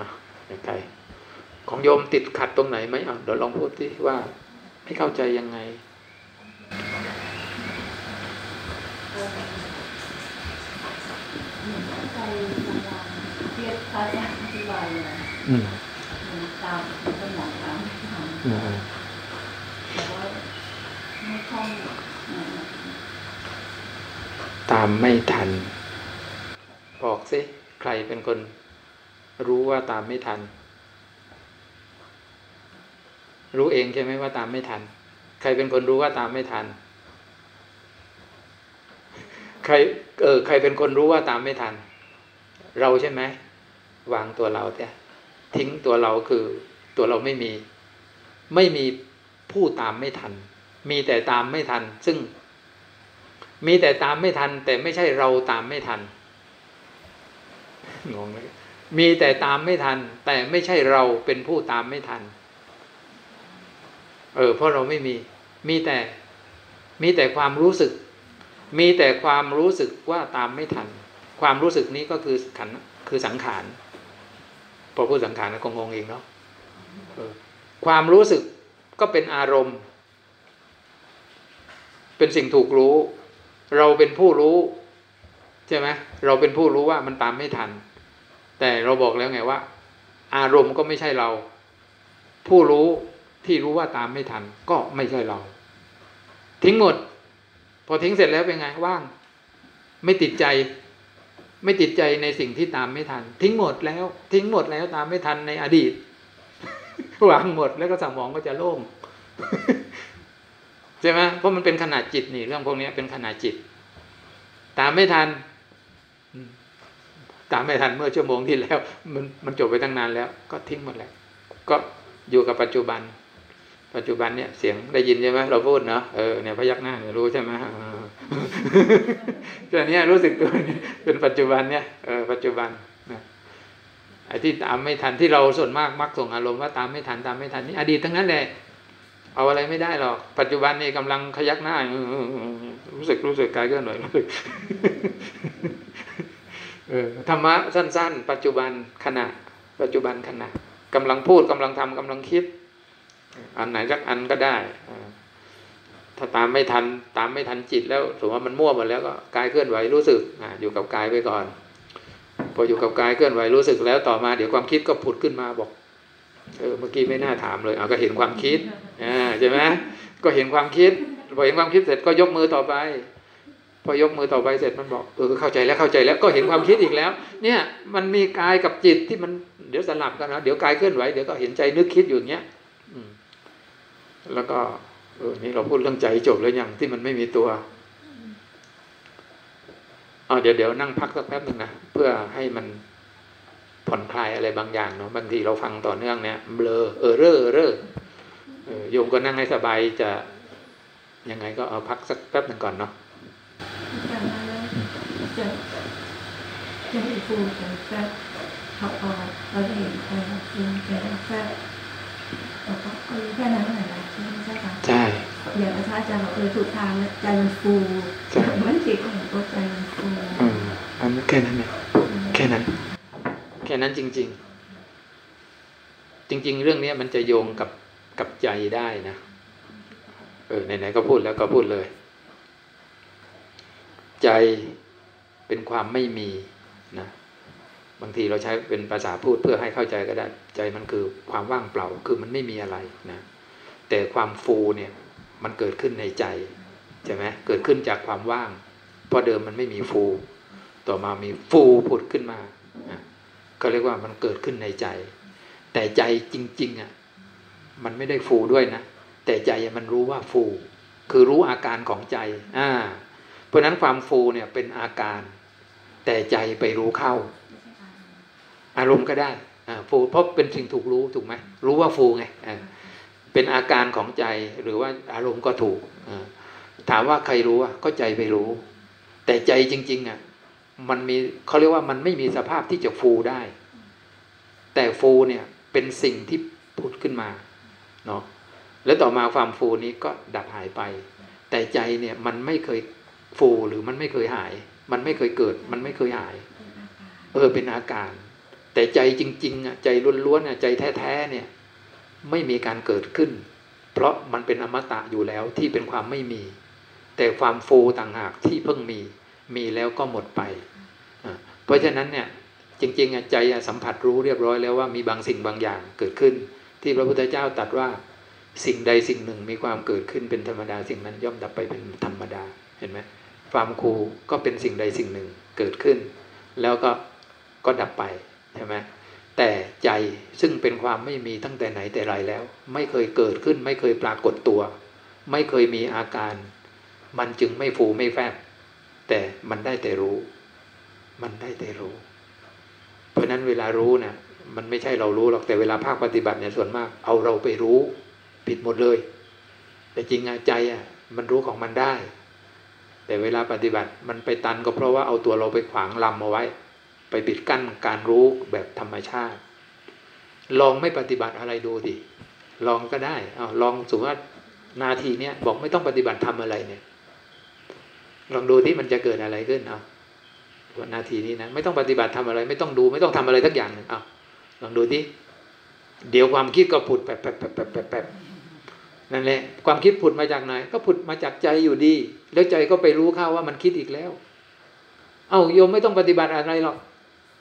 อะใครของโยมติดขัดตรงไหนไหมอะเดี๋ยวลองพูดที่ว่าไม่เข้าใจยังไงใจบางๆเทียบพระอาจารย์อธิบายเลยอืมมันตามสมองตามไม่ทันอืมแต่ว่าไม่คล่องนะตามไม่ทัน บอกสิ ใครเป็นคน รู้ว่าตามไม่ทัน รู้เองใช่ไหมว่าตามไม่ทัน ใครเป็นคนรู้ว่าตามไม่ทัน ใครเออใครเป็นคนรู้ว่าตามไม่ทัน เราใช่ไหมวางตัวเราเนี่ยทิ้งตัวเราคือตัวเราไม่มี ไม่มีผู้ตามไม่ทัน มีแต่ตามไม่ทัน ซึ่ง มีแต่ตามไม่ทัน แต่ไม่ใช่เราตามไม่ทันงงไหม มีแต่ตามไม่ทัน แต่ไม่ใช่เราเป็นผู้ตามไม่ทัน เออ เพราะเราไม่มี มีแต่ มีแต่ความรู้สึก มีแต่ความรู้สึกว่าตามไม่ทัน ความรู้สึกนี้ก็คือขันคือสังขารพอพูดสังขารก็งงเองเนาะออความรู้สึกก็เป็นอารมณ์ เป็นสิ่งถูกรู้ เราเป็นผู้รู้ ใช่ไหมเราเป็นผู้รู้ว่ามันตามไม่ทัน แต่เราบอกแล้วไงว่า อารมณ์ก็ไม่ใช่เรา ผู้รู้ที่รู้ว่าตามไม่ทัน ก็ไม่ใช่เรา ทิ้งหมด พอทิ้งเสร็จแล้วเป็นไงว่าง ไม่ติดใจ ไม่ติดใจในสิ่งที่ตามไม่ทัน ทิ้งหมดแล้ว ทิ้งหมดแล้วตามไม่ทันในอดีตวางหมดแล้วก็สมองก็จะโล่งใช่ไหมเพราะมันเป็นขนาดจิตนี่ เรื่องพวกนี้เป็นขนาดจิต ตามไม่ทัน ตามไม่ทันเมื่อชั่วโมงที่แล้ว มันมันจบไปตั้งนานแล้ว ก็ทิ้งหมดแล้ว ก็อยู่กับปัจจุบัน ปัจจุบันเนี่ยเสียงได้ยินใช่ไหมเราพูดเนาะเออเนี่ยพยักหน้าเนี่ยรู้ใช่ไหมเออแค่นี้รู้สึกตัวเป็นปัจจุบันเนี่ยเออปัจจุบันนะไอ้ที่ตามไม่ทันที่เราส่วนมากมักส่งอารมณ์ว่าตามไม่ทันตามไม่ทันนี่อดีตทั้งนั้นแหละเอาอะไรไม่ได้หรอก ปัจจุบันนี่กำลังขยักหน้ารู้สึกรู้สึกกายเคลื่อนไหวรู้สึก เออธรรมะสั้น ๆ ปัจจุบันขณะ ปัจจุบันขณะกำลังพูดกำลังทำกำลังคิด อันไหนสักอันก็ได้อถ้าตามไม่ทันตามไม่ทันจิตแล้วถือว่ามันมั่วหมดแล้วก็กายเคลื่อนไหวรู้สึกออยู่กับกายไปก่อนพออยู่กับกายเคลื่อนไหวรู้สึกแล้วต่อมาเดี๋ยวความคิดก็ผุดขึ้นมาบอกเออเมื่อกี้ไม่น่าถามเลยเอาก็เห็นความคิดอ่าใช่ไหมก็เห็นความคิดพอเห็นความคิดเสร็จก็ยกมือต่อไป พอยกมือต่อไปเสร็จมันบอกเออเข้าใจแล้วเข้าใจแล้วก็เห็นความคิดอีกแล้ว เนี่ยมันมีกายกับจิตที่มันเดี๋ยวสลับกันนะเดี๋ยวกายเคลื่อนไหวเดี๋ยวก็เห็นใจนึกคิดอยู่อย่างเงี้ยอืแล้วก็เออนี่เราพูดเรื่องใจจบแล้วยังที่มันไม่มีตัวอ๋อเดี๋ยวเดี๋ยวนั่งพักสักแป๊บหนึ่งนะเพื่อให้มันผ่อนคลายอะไรบางอย่างเนาะบางทีเราฟังต่อเนื่องเนี่ยเบลอเออเร่อเร่อโยมก็นั่งให้สบายจะยังไงก็เอาพักสักแป๊บหนึ่งก่อนเนาะ จะจะให้ฟูจะแฟบเขาออกเราจะเห็นใครฟูจะแฟบเราก็เออแค่นั้นแหละนะใช่ไหมใช่คะใช่อย่างอาจารย์บอกเออถูกทางแล้วใจมันฟูมือนจิตเห็นตัวใจมันฟูอืมอันนั้นแค่นั้นเนี่ยแค่นั้น แค่นั้นจริง ๆ จริง ๆ เรื่องนี้มันจะโยงกับกับใจได้นะเออไหนๆก็พูดแล้วก็พูดเลย ใจ เป็นความไม่มีนะบางทีเราใช้เป็นภาษาพูดเพื่อให้เข้าใจก็ได้ ใจมันคือความว่างเปล่าคือมันไม่มีอะไรนะแต่ความฟูเนี่ยมันเกิดขึ้นในใจใช่ไหมเกิดขึ้นจากความว่าง เพราะเดิมมันไม่มีฟู ต่อมามีฟูผุดขึ้นมาก็เรียกว่ามันเกิดขึ้นในใจ แต่ใจจริง ๆอะมันไม่ได้ฟูด้วยนะ แต่ใจมันรู้ว่าฟู คือรู้อาการของใจอ่าเพราะนั้นความฟูเนี่ยเป็นอาการ แต่ใจไปรู้เข้า อารมณ์ก็ได้อ่าฟูเพราะเป็นสิ่งถูกรู้ถูกไหมรู้ว่าฟูไงอ่าเป็นอาการของใจหรือว่าอารมณ์ก็ถูกอ่าถามว่าใครรู้อะก็ใจไปรู้ แต่ใจจริง ๆ อะ มันมีเขาเรียกว่ามันไม่มีสภาพที่จะฟูได้ แต่ฟูเนี่ยเป็นสิ่งที่ผุดขึ้นมาเนาะแล้วต่อมาความฟูนี้ก็ดับหายไป แต่ใจเนี่ยมันไม่เคยฟูหรือมันไม่เคยหาย มันไม่เคยเกิด มันไม่เคยหาย เออเป็นอาการ แต่ใจจริง ๆอะใจล้วนๆอะใจแท้ๆเนี่ย ไม่มีการเกิดขึ้น เพราะมันเป็นอมตะอยู่แล้วที่เป็นความไม่มี แต่ความฟูต่างหากที่เพิ่งมี มีแล้วก็หมดไปอะเพราะฉะนั้นเนี่ยจริงๆอะใจอะสัมผัสรู้เรียบร้อยแล้วว่ามีบางสิ่งบางอย่างเกิดขึ้น ที่พระพุทธเจ้าตรัสว่าสิ่งใดสิ่งหนึ่งมีความเกิดขึ้นเป็นธรรมดา สิ่งนั้นย่อมดับไปเป็นธรรมดาเห็นไหม ความคูก็เป็นสิ่งใดสิ่งหนึ่งเกิดขึ้น แล้วก็ก็ดับไปใช่ไหมแต่ใจซึ่งเป็นความไม่มีตั้งแต่ไหนแต่ไรแล้ว ไม่เคยเกิดขึ้น ไม่เคยปรากฏตัว ไม่เคยมีอาการ มันจึงไม่ฟูไม่แฟบแต่มันได้แต่รู้ มันได้แต่รู้ เพราะนั้นเวลารู้นะมันไม่ใช่เรารู้หรอกแต่เวลาภาคปฏิบัติเนี่ยส่วนมาก เอาเราไปรู้ ผิดหมดเลย แต่จริงอะใจอะมันรู้ของมันได้ แต่เวลาปฏิบัติมันไปตันก็เพราะว่าเอาตัวเราไปขวางลำเอาไว้ ไปปิดกั้นการรู้แบบธรรมชาติ ลองไม่ปฏิบัติอะไรดูดิลองก็ได้เอาลองสมมติว่านาทีเนี้ยบอกไม่ต้องปฏิบัติทำอะไรเนี่ย ลองดูที่มันจะเกิดอะไรขึ้นเอาวนาทีนี้นะไม่ต้องปฏิบัติทำอะไร ไม่ต้องดูไม่ต้องทำอะไรสักอย่างหนึ่งเอาลองดูที่เดี๋ยวความคิดก็ผุดแปบแปบแปบแปบแปบ นั่นแหละความคิดผุดมาจากไหน ก็ผุดมาจากใจอยู่ดี แล้วใจก็ไปรู้ข้าวว่ามันคิดอีกแล้ว เอา้าโยมไม่ต้องปฏิบัติอะไรหรอก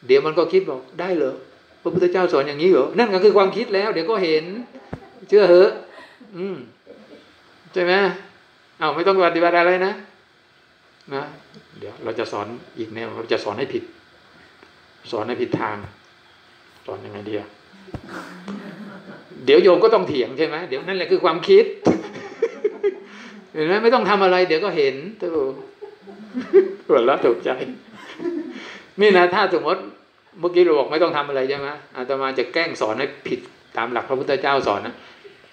เดี๋ยวมันก็คิดบอกได้เหรอพระพุทธเจ้าสอนอย่างนี้เหรอนั่นก็คือความคิดแล้ว เดี๋ยวก็เห็น เชื่อเหอะ อืมใช่ไหมเอา้าไม่ต้องปฏิบัติอะไรนะนะเดี๋ยวเราจะสอนอีกแนวเราจะสอนให้ผิด สอนให้ผิดทาง สอนยังไงเดีอะเดี๋ยวโยมก็ต้องเถียงใช่ไหมเดี๋ยวนั่นแหละคือความคิด เห็นไหมไม่ต้องทำอะไร เดี๋ยวก็เห็นตัวหัวเราะถูกใจ นี่นะถ้าสมมติเมื่อกี้เราบอกไม่ต้องทำอะไรใช่ไหมอาตมาจะแกล้งสอนให้ผิดตามหลักพระพุทธเจ้าสอนนะ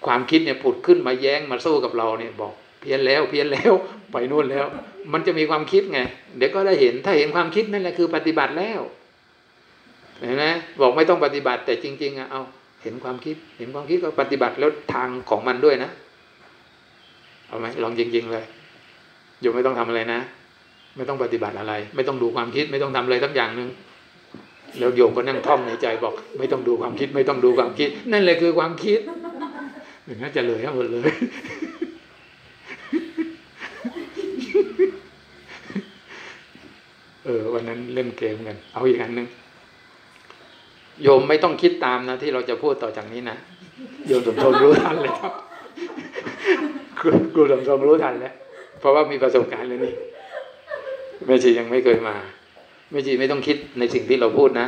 ความคิดเนี่ยผุดขึ้นมาแย้งมาสู้กับเราเนี่ยบอกเพี้ยนแล้วเพี้ยนแล้วไปนู่นแล้ว มันจะมีความคิดไงเดี๋ยวก็ได้เห็นถ้าเห็นความคิดนั่นแหละคือปฏิบัติแล้วเห็นไหมบอกไม่ต้องปฏิบัติแต่จริง ๆอะเอาเห็นความคิด เห็นความคิดก็ปฏิบัติแล้วทางของมันด้วยนะเอาไหมลองจริงๆเลยโยมไม่ต้องทำอะไรนะไม่ต้องปฏิบัติอะไร ไม่ต้องดูความคิด ไม่ต้องทำอะไรสักอย่างหนึ่งแล้วโยมก็นั่งท่องในใจบอก ไม่ต้องดูความคิด ไม่ต้องดูความคิด นั่นเลยคือความคิดอย่งนั้นจะเลยทั้งหมดเลย เออวันนั้นเล่นเกมกัน เอาอีกอันหนึ่ง โยมไม่ต้องคิดตามนะที่เราจะพูดต่อจากนี้นะโยมสมทบรู้ทันเลยครับครูครูสมทบรู้ทันแล้ว เพราะว่ามีประสบการณ์แล้วนี่แม่ชียังไม่เคยมาแม่ชีไม่ต้องคิดในสิ่งที่เราพูดนะ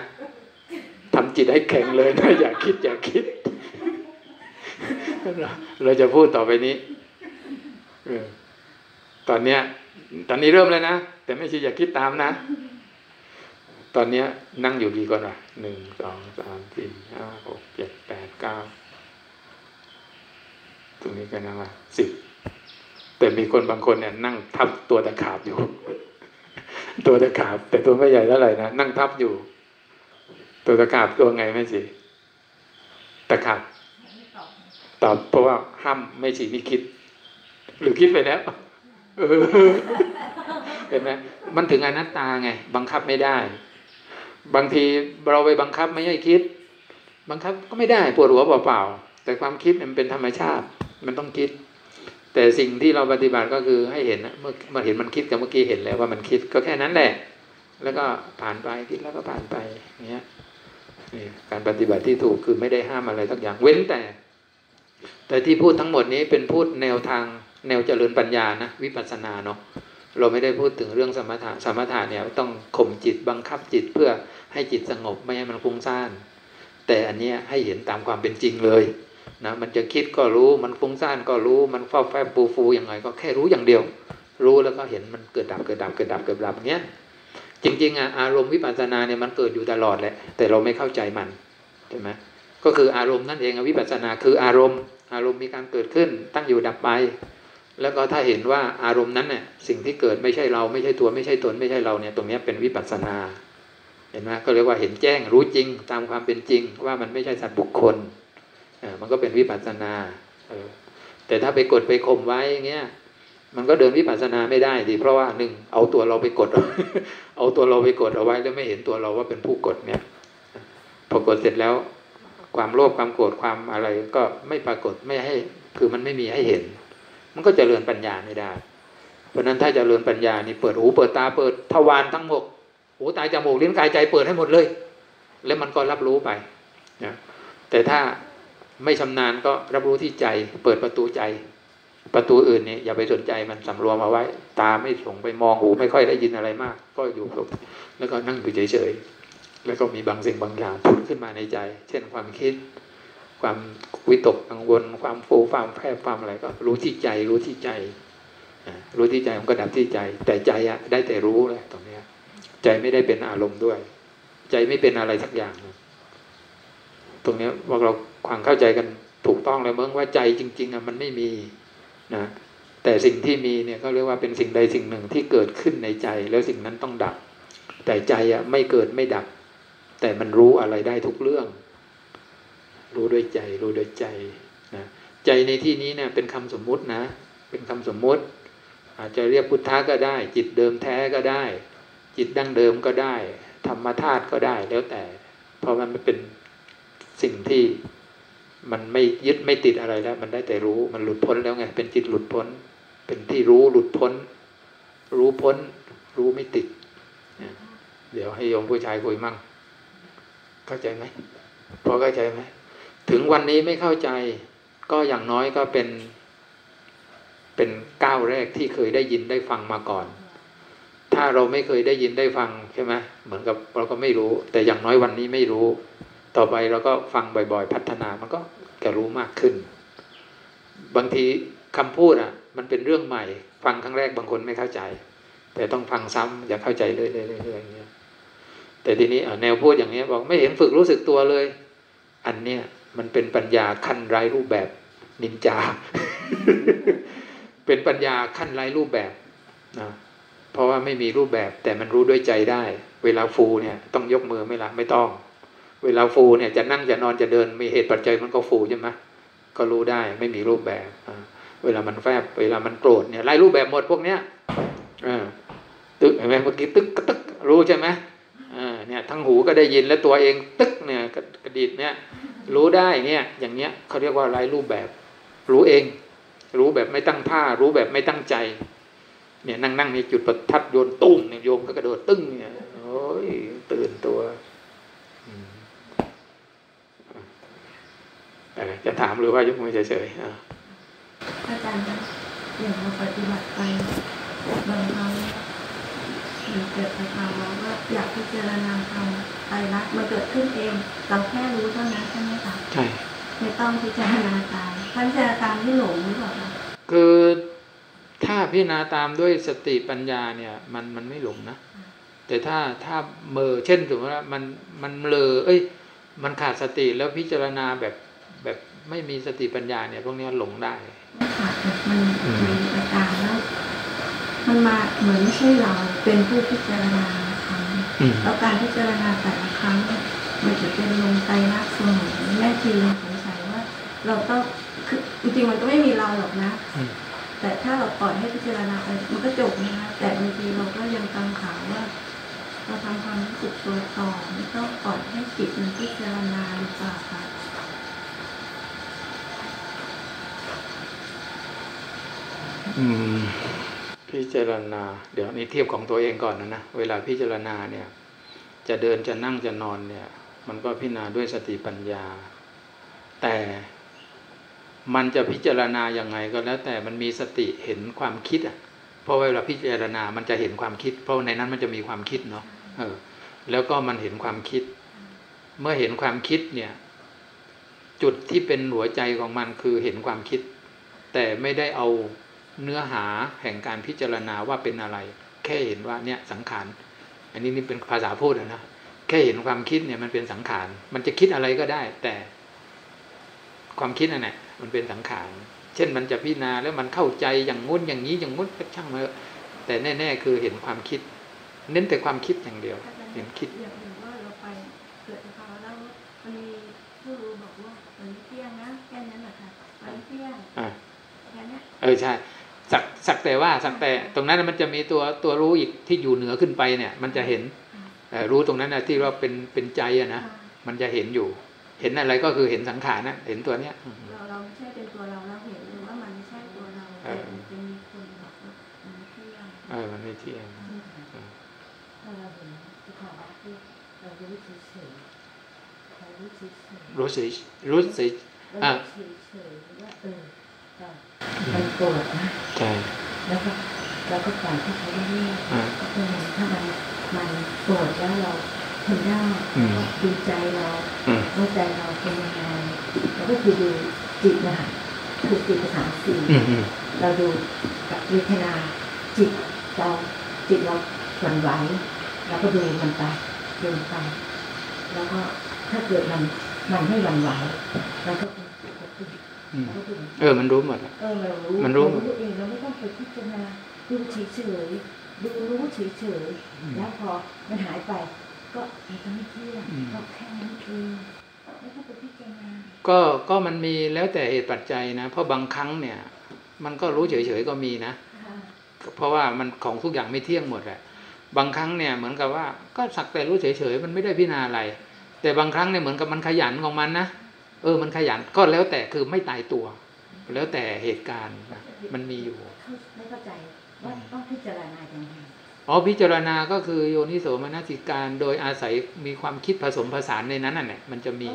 ทำจิตให้แข็งเลยนะอย่าคิดอย่าคิด เราจะพูดต่อไปนี้เออตอนเนี้ย ตอนนี้เริ่มเลยนะแต่ไม่ใช่อย่าคิดตามนะ ตอนนี้นั่งอยู่กี่คนอะหนึ่งสองสามสี่ห้าหกเจ็ดแปดเก้าตรงนี้ก็นั่งละสิบแต่มีคนบางคนเนี่ย นั่งทับตัวตะขาบอยู่ ตัวตะขาบ แต่ตัวไม่ใหญ่เท่าไหร่นะนั่งทับอยู่ ตัวตะขาบตัวไงไม่สิตะขาบตอบเพราะว่าห้ามไม่ฉีไม่คิด หรือคิดไปแล้วเออเห็นไหมมันถึงอนัตตาไง บังคับไม่ได้ บางทีเราไปบังคับไม่ให้คิด บังคับก็ไม่ได้ปวดหัวเปล่าๆแต่ความคิดมันเป็นธรรมชาติ มันต้องคิด แต่สิ่งที่เราปฏิบัติก็คือให้เห็นเมื่อมาเห็นมันคิดกับเมื่อกี้เห็นแล้วว่ามันคิดก็แค่นั้นแหละ แล้วก็ผ่านไปคิดแล้วก็ผ่านไปเนี้ยการปฏิบัติที่ถูกคือไม่ได้ห้ามอะไรสักอย่างเว้นแต่ แต่ที่พูดทั้งหมดนี้เป็นพูดแนวทางแนวเจริญปัญญานะวิปัสสนาเนาะ เราไม่ได้พูดถึงเรื่องสมถะสมถะเนี่ยต้องข่มจิตบังคับจิตเพื่อให้จิตสงบไม่ให้มันฟุ้งซ่าน แต่อันเนี้ยให้เห็นตามความเป็นจริงเลยนะมันจะคิดก็รู้มันฟุ้งซ่านก็รู้มันเฝ้าแฝงปูฟูยังไงก็แค่รู้อย่างเดียว รู้แล้วก็เห็นมันเกิดดับเกิดดับเกิดดับเกิดดับเนี้ยจริงๆอะอารมณ์วิปัสสนาเนี่ยมันเกิดอยู่ตลอดแหละแต่เราไม่เข้าใจมันใช่ไหมก็คืออารมณ์นั่นเองวิปัสสนาคืออารมณ์ อารมณ์มีการเกิดขึ้นตั้งอยู่ดับไป แล้วก็ถ้าเห็นว่าอารมณ์นั้นเนี่ยสิ่งที่เกิดไม่ใช่เราไม่ใช่ตัวไม่ใช่ตนไม่ใช่เราเนี่ยตรงนี้เป็นวิปัสสนา เห็นไหมก็เรียกว่าเห็นแจ้งรู้จริงตามความเป็นจริง ว่ามันไม่ใช่สัตว์บุคคลมันก็เป็นวิปัสสนาแต่ถ้าไปกดไปข่มไว้อย่างเงี้ยมันก็เดินวิปัสสนาไม่ได้ดิเพราะว่าหนึ่งเอาตัวเราไปกด เอาตัวเราไปกดเอาไว้แล้วไม่เห็นตัวเราว่าเป็นผู้กดเนี่ยปรากฏเสร็จแล้ว ความโลภความโกรธความอะไรก็ไม่ปรากฏไม่ให้คือมันไม่มีให้เห็น มันก็จเจริญปัญญาไม่ได้ เพราะนั้นถ้าจเจริญปัญญานี่เปิดหูเปิดตาเปิดทวารทั้งหมดหูตาจมูกลิ้นกายใจเปิดให้หมดเลย แล้วมันก็รับรู้ไปนะแต่ถ้าไม่ชำนาญก็รับรู้ที่ใจ เปิดประตูใจ ประตูอื่นเนี่ยอย่าไปสนใจมันสำรวมเอาไว้ ตาไม่ส่งไปมองหูไม่ค่อยได้ยินอะไรมาก ก็อยู่กับแล้วก็นั่งอยู่เฉยๆแล้วก็มีบางสิ่งบางอย่างผุดขึ้นมาในใจ เช่นความคิด ความวิตกกังวล ความฟูความแพร่ความอะไรก็รู้ที่ใจรู้ที่ใจรู้ที่ใจมันก็ดับที่ใจ แต่ใจอะได้แต่รู้แหละตรงเนี้ย ใจไม่ได้เป็นอารมณ์ด้วย ใจไม่เป็นอะไรสักอย่าง ตรงเนี้ยว่าเราความเข้าใจกันถูกต้องแล้วเมื่อว่าใจจริง ๆอะมันไม่มีนะแต่สิ่งที่มีเนี่ยเขาเรียกว่าเป็นสิ่งใดสิ่งหนึ่งที่เกิดขึ้นในใจ แล้วสิ่งนั้นต้องดับ แต่ใจอะไม่เกิดไม่ดับ แต่มันรู้อะไรได้ทุกเรื่อง รู้ด้วยใจ รู้ด้วยใจนะใจในที่นี้เนี่ยเป็นคำสมมุตินะ เป็นคำสมมุติ อาจจะเรียกพุทธะก็ได้ จิตเดิมแท้ก็ได้ จิตดั้งเดิมก็ได้ ธรรมธาตุก็ได้แล้วแต่ เพราะมันเป็นสิ่งที่มันไม่ยึดไม่ติดอะไรแล้ว มันได้แต่รู้มันหลุดพ้นแล้วไง เป็นจิตหลุดพ้น เป็นที่รู้หลุดพ้น รู้พ้น รู้ไม่ติด เดี๋ยวให้โยมผู้ชายคุยมั่ง เข้าใจไหมพอเข้าใจไหม ถึงวันนี้ไม่เข้าใจ ก็อย่างน้อยก็เป็น เป็นก้าวแรกที่เคยได้ยินได้ฟังมาก่อน ถ้าเราไม่เคยได้ยินได้ฟังใช่ไหมเหมือนกับเราก็ไม่รู้ แต่อย่างน้อยวันนี้ไม่รู้ ต่อไปเราก็ฟังบ่อย ๆ พัฒนามันก็จะรู้มากขึ้น บางทีคำพูดอะ มันเป็นเรื่องใหม่ ฟังครั้งแรกบางคนไม่เข้าใจ แต่ต้องฟังซ้ำอย่าเข้าใจเรื่อยๆๆอย่างเงี้ยแต่ทีนี้แนวพูดอย่างนี้บอกไม่เห็นฝึกรู้สึกตัวเลย อันเนี้ย มันเป็นปัญญาขั้นไร้รูปแบบนินจา เป็นปัญญาขั้นไร้รูปแบบนะเพราะว่าไม่มีรูปแบบแต่มันรู้ด้วยใจได้ เวลาฟูเนี่ยต้องยกมือไม่ละไม่ต้อง เวลาฟูเนี่ยจะนั่งจะนอนจะเดินมีเหตุปัจจัยมันก็ฟูใช่ไหมก็รู้ได้ไม่มีรูปแบบเวลามันแฟบเวลามันโกรธเนี่ยไล่รูปแบบหมดพวกเนี้ยอ่าตึกเห็นไหมเมื่อกี้ตึกกระตึกรู้ใช่ไหมอ่าเนี่ยทั้งหูก็ได้ยินแล้วตัวเองตึกเนี่ยกระดิดเนี่ย รู้ได้เนี่ยอย่างเนี้ยเขาเรียกว่าไร้รูปแบบ รู้เอง รู้แบบไม่ตั้งท่า รู้แบบไม่ตั้งใจ เนี่ยนั่งนั่งในจุดประทัดโยนตุ้มเนี่ยโยมก็กระโดดตึ้งเนี่ยโอ้ยตื่นตัวจะถามหรือว่ายกมือเฉยๆอะอาจารย์คะอย่างเราปฏิบัติไปบางครั้ง มันเกิดสภาวะว่าอยากพิจารณาธรรมไตรลักษณ์มันเกิดขึ้นเองเราแค่รู้เท่านั้นใช่ไหมคะใช่ไม่ต้องพิจารณาตามท่านพิจารณาตามที่หลงหรือเปล่าคะคือถ้าพิจารณาตามด้วยสติปัญญาเนี่ย มันมันไม่หลงนะแต่ถ้าถ้าเมอเช่นสมมติว่ามันมันเลอเอ้ย มันขาดสติแล้วพิจารณาแบบแบบไม่มีสติปัญญาเนี่ย พวกเนี้ยหลงได้ไม่ขาดแต่มัน อืม มีอาการแล้ว มันมาเหมือนไม่ใช่เราเป็นผู้พิจารณาครั้งอืมแล้วการพิจารณาแต่ละครั้งเนี่ยมันจะเป็นลงไตรลักษณ์เสมอแม่ทีสงสัยว่า เราต้องคือจริงๆมันก็ไม่มีเราหรอกนะอืมแต่ถ้าเราปล่อยให้พิจารณาไปมันก็จบนะคะแต่บางทีเราก็ยังกังขาว่าเราทำความรู้สึกตัวต่อไม่ต้องปล่อยให้จิตมันพิจารณาหรือเปล่าคะอืม พิจารณา เดี๋ยวนี้เทียบของตัวเองก่อนนะนะเวลาพิจารณาเนี่ย จะเดินจะนั่งจะนอนเนี่ย มันก็พิจารณาด้วยสติปัญญา แต่มันจะพิจารณาอย่างไงก็แล้ว แต่มันมีสติเห็นความคิดอะเพราะเวลาพิจารณา มันจะเห็นความคิด เพราะในนั้นมันจะมีความคิดเนาะเออ แล้วก็มันเห็นความคิด เมื่อเห็นความคิดเนี่ย จุดที่เป็นหัวใจของมันคือเห็นความคิด แต่ไม่ได้เอา เนื้อหาแห่งการพิจารณาว่าเป็นอะไร แค่เห็นว่าเนี่ยสังขารอันนี้นี่เป็นภาษาพูดอะนะแค่เห็นความคิดเนี่ยมันเป็นสังขาร มันจะคิดอะไรก็ได้ แต่ความคิดนั่นแหละมันเป็นสังขาร เช่นมันจะพิจารณาแล้วมันเข้าใจอย่างงุ้นอย่างนี้อย่างงุ้นก็ช่างมาเถอะแต่แน่ ๆ คือเห็นความคิด เน้นแต่ความคิดอย่างเดียว เห็นคิดอย่างหนึ่งว่าเราไปเกิดสภาวะแล้วมันมีผู้รู้บอกว่ามันไม่เที่ยงนะแค่นั้นแหละค่ะมันไม่เที่ยงอ่าแค่เนี้ยเออใช่ สักสักแต่ว่าสักแต่ตรงนั้นมันจะมีตัวตัวรู้อีกที่อยู่เหนือขึ้นไปเนี่ย มันจะเห็นเอ่อรู้ตรงนั้นนะที่ว่าเป็นเป็นใจอะนะค่ะมมันจะเห็นอยู่ เห็นอะไรก็คือเห็นสังขารนะเห็นตัวเนี้ยอืมเราเราไม่ใช่เป็นตัวเราเราเห็นหรือว่ามันไม่ใช่ตัวเราเอแต่อมันจะมีคนบอกว่ามันไม่เที่ยงเออมันไม่เที่ยงถ้าเราเห็นสภาวะที่เรารู้เฉยๆเรารู้เฉยๆรู้สึกรู้สึกเราอะรู้เฉยๆว่าเออเรา มันปวดนะใช่แล้วก็เราก็ปล่อยให้เขาเรื่อยอ่าๆก็คือถ้ามันมันปวดแล้วเราทนได้อืมดูใจเราอืมว่าใจเราเป็นยังไงแล้วก็คือดูจิตนะคะคือจิตภาษาสี่อืมอืมเราดูกับเวทนาจิตเราจิตเราหวั่นไหวเราก็ดูมันไปดูมันไป แล้วก็ถ้าเกิดมันมันไม่หวั่นไหวเราก็ เป็นปกติอืมเราก็ดูเออ มันรู้หมดอะเออเรารู้มันรู้เรารู้เองเราไม่ต้องไปพิจารณาดูเฉยเฉยๆดูรู้เฉยเฉยๆแล้วพอมันหายไป ก็มันก็ไม่เที่ยงก็แค่นั้นเองไม่ต้องไปพิจารณาก็ก็มันมีแล้วแต่เหตุปัจจัยนะ เพราะบางครั้งเนี่ย มันก็รู้เฉยๆก็มีนะค่ะเพราะว่ามันของทุกอย่างไม่เที่ยงหมดแหละบางครั้งเนี่ยเหมือนกับว่าก็สักแต่รู้เฉยๆมันไม่ได้พิจารณาอะไร แต่บางครั้งเนี่ยเหมือนกับมันขยันของมันนะ เออ มันขยันก็แล้วแต่คือไม่ตายตัว แล้วแต่เหตุการณ์นะมันมีอยู่เข้าไม่เข้าใจว่าต้องพิจารณาอย่างไรอ๋อพิจารณาก็คือโยนิโสมนสิการ โดยอาศัยมีความคิดผสมผสานในนั้นน่ะแหละมันจะมี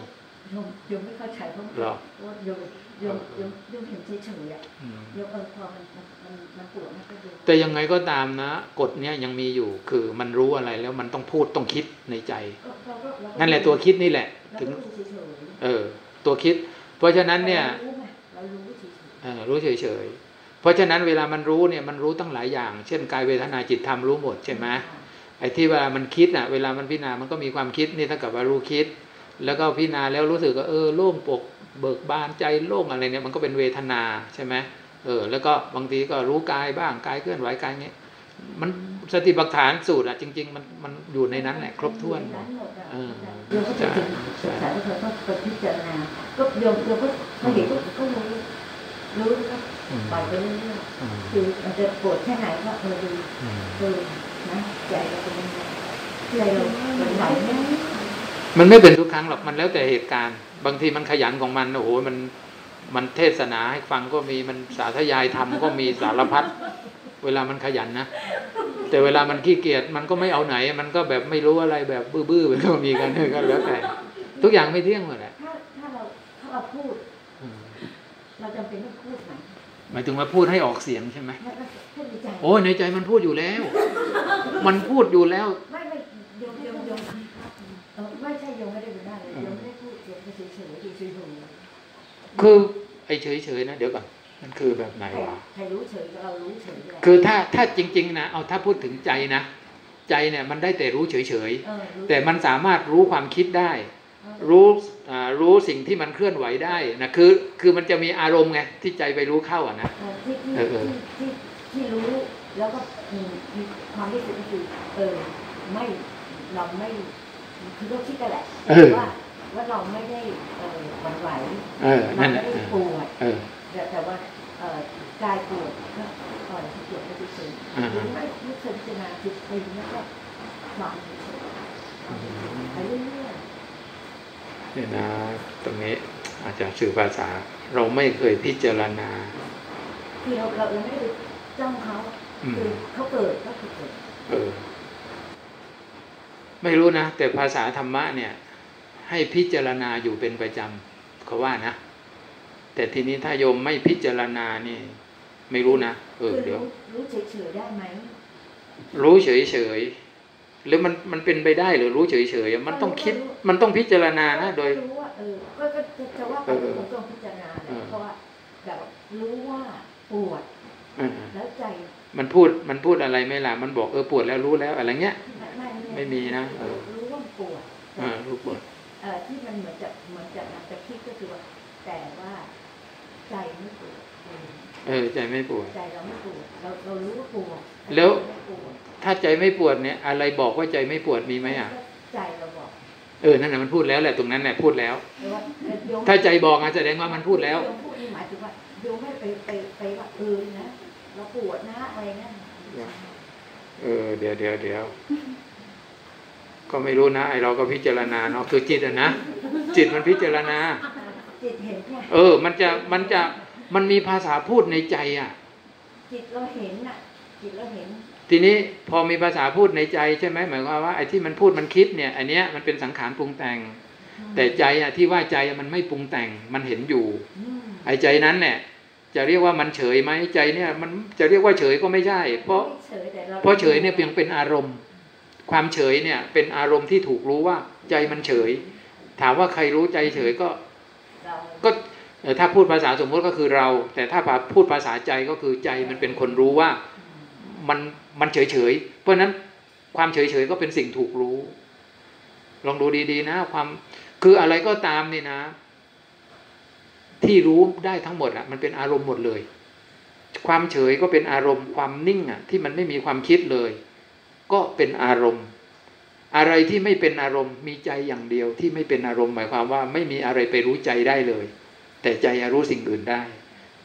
โยมโยมไม่เข้าใจเพราะหรอว่าโยมโยมโยมโยมเห็นเฉยๆอะอืมโยมเออพอมันมันมันมันปวดมันก็ดูแต่ยังไงก็ตามนะกฎเนี้ยยังมีอยู่คือมันรู้อะไรแล้วมันต้องพูดต้องคิดในใจก็เราก็เราก็นั่นแหละตัวคิดนี่แหละเราถึงก็ดูเฉยๆเออ ตัวคิด เพราะฉะนั้นเนี่ยรารู้ไงเรารู้เฉยเออรู้เฉยๆ เพราะฉะนั้นเวลามันรู้เนี่ยมันรู้ตั้งหลายอย่าง เช่นกายเวทนาจิตธรรมรู้หมดๆใช่ไหมไอ้ที่เวลามันคิดอะเวลามันพิจารณามันก็มีความคิดนี่เท่ากับว่ารู้คิด แล้วก็พิจารณาแล้วรู้สึกว่าเออโล่งปกเบิกบานใจโล่งอะไรเนี่ยมันก็เป็นเวทนาใช่ไหมเออแล้วก็บางทีก็รู้กายบ้างกายเคลื่อนไหวกายเงี้ย มันสติปัฏฐานสูตรอะ จริง ๆ มันมันอยู่ในนั้นแหละครบถ้วนในนั้นหมดอะเออโยมก็จริงๆสงสัยว่าเธอต้องไปพิจารณาก็โยมโยมก็พอเห็นก็ก็รู้รู้แล้วก็ปล่อยไปเรื่อยๆคือมันจะปวดแค่ไหนก็เออดูดูนะใจเราเป็นยังไงใจเราเป็นไหวไหมมันไม่เป็นทุกครั้งหรอกมันแล้วแต่เหตุการณ์ บางทีมันขยันของมันโอ้โหมันมันเทศนาให้ฟังก็มีมันสาธยายทำก็มีสารพัด เวลามันขยันนะ แต่เวลามันขี้เกียจมันก็ไม่เอาไหน มันก็แบบไม่รู้อะไรแบบบื้อๆมันก็มีกันก็แล้วแต่ทุกอย่างไม่เที่ยงหมดแหละถ้าถ้าเราถ้าเราพูดอืมเราจำเป็นต้องพูดไหมหมายถึงว่าพูดให้ออกเสียงใช่ไหมไม่ไม่พูดในใจโอ้ยในใจมันพูดอยู่แล้ว มันพูดอยู่แล้วไม่ไม่โยมโยมโยมเออไม่ใช่โยมไม่ได้ดูหน้าเลยโยมไม่ได้พูดโยมก็เฉยเฉยๆดูเฉยๆคือไอ้เฉยๆนะเดี๋ยวก่อน มันคือแบบไหนใครวะใครรู้เฉยก็เรารู้เฉยแหละคือถ้าถ้าจริง ๆ นะเอาถ้าพูดถึงใจนะใจเนี่ยมันได้แต่รู้เฉยเออรู้ๆแต่มันสามารถรู้ความคิดได้ รู้อ่ารู้สิ่งที่มันเคลื่อนไหวได้นะคือคือมันจะมีอารมณ์ไงที่ใจไปรู้เข้าอะนะเออที่ที่เออเออที่ที่ที่รู้แล้วก็มีมีความรู้สึกก็คือเออไม่เราไม่คือต้องคิดกันแหละเออว่าว่าเราไม่ได้เออหวั่นไหวเออเรานั่นแหไม่ละได้ปวดเออ แต่แต่ว่าเอ่อกายปวดก็ปล่อยให้ปวดไปเฉยๆอ่าหรือไม่ไม่เคยพิจารณาจิตไปแล้วก็วางเฉยๆไปเรื่อยเนี่ยนะตรงนี้อาจจะสื่อภาษา เราไม่เคยพิจารณาๆคือเราเราเราไม่ได้จ้องเขาอืมคือเขาเกิดก็คือเกิดเออไม่รู้นะ แต่ภาษาธรรมะเนี่ย ให้พิจารณาอยู่เป็นประจำเขาว่านะ แต่ทีนี้ถ้าโยมไม่พิจารณานี่ ไม่รู้นะเออคือเดี๋ยว รู้รู้เฉยๆได้ไหมรู้เฉยเฉยๆหรือมันมันเป็นไปได้หรือรู้เฉยเฉยๆมันต้องคิดมันต้องพิจารณานะโดยรู้ว่าเออก็ก็จะจะว่าไปเออผมต้องพิจารณาแหเอละอเพราะว่าแบบรู้ว่าปวดเออแล้วใจ มันพูดมันพูดอะไรไหม่ล่ะมันบอกเออปวดแล้วรู้แล้วอะไรเงี้ย ไม่ไม่มีนะเออรู้ว่าปวดเออรู้ปวดเอ่อที่มันเหมือนจะเหมือนจะมันจะคิดก็คือว่าแต่ว่า ใจไม่ปวดเออเออใจไม่ปวดใจเราไม่ปวดเราเรารู้ว่าปวดแล้วไม่ปวดถ้าใจไม่ปวดเนี่ยอะไรบอกว่าใจไม่ปวดมีไหมอะใจเราบอกเออนั่นแหละมันพูดแล้วแหละตรงนั้นแหละพูดแล้วแต่ว่าเอ่อโยมถ้าใจบอกอะแสดงว่ามันพูดแล้วโยมพูดนี่หมายถึงว่าโยมไม่ไปไปไปว่าเออนะเราปวดนะอะไรนั่นเออเดี๋ยวเดี๋ยวเดี๋ยวกก็ไม่รู้นะไอเราก็พิจารณาเนาะคือจิตอะนะจิตมันพิจารณา จิตเห็นแค่เออ มันจะมันจะมันมีภาษาพูดในใจอะ จิตเราเห็นน่ะ จิตเราเห็น ทีนี้พอมีภาษาพูดในใจใช่ไหมหมายความว่าไอ้ที่มันพูดมันคิดเนี่ยอันเนี้ยมันเป็นสังขารปรุงแต่ง แต่ใจอะที่ว่าใจอะมันไม่ปรุงแต่งมันเห็นอยู่อืมไอ้ใจนั้นเนี่ยจะเรียกว่ามันเฉยไหมใจเนี่ย มันจะเรียกว่าเฉยก็ไม่ใช่ เพราะไม่เฉยแต่เราเพราะเฉยเนี่ยเพียงเป็นอารมณ์ ความเฉยเนี่ย เป็นอารมณ์ที่ถูกรู้ว่า ใจมันเฉย ถามว่าใครรู้ใจเฉยก็เรา ก็ถ้าพูดภาษาสมมติก็คือเรา แต่ถ้าพูดภาษาใจก็คือใจมันเป็นคนรู้ว่ามันมันเฉยเฉยๆเพราะฉะนั้นความเฉยเฉยๆก็เป็นสิ่งถูกรู้ ลองดูดีๆนะ ความคืออะไรก็ตามนี่นะ ที่รู้ได้ทั้งหมดอะมันเป็นอารมณ์หมดเลย ความเฉยก็เป็นอารมณ์ความนิ่งอะที่มันไม่มีความคิดเลย ก็เป็นอารมณ์ อะไรที่ไม่เป็นอารมณ์มีใจอย่างเดียวที่ไม่เป็นอารมณ์หมายความว่าไม่มีอะไรไปรู้ใจได้เลย แต่ใจรู้สิ่งอื่นได้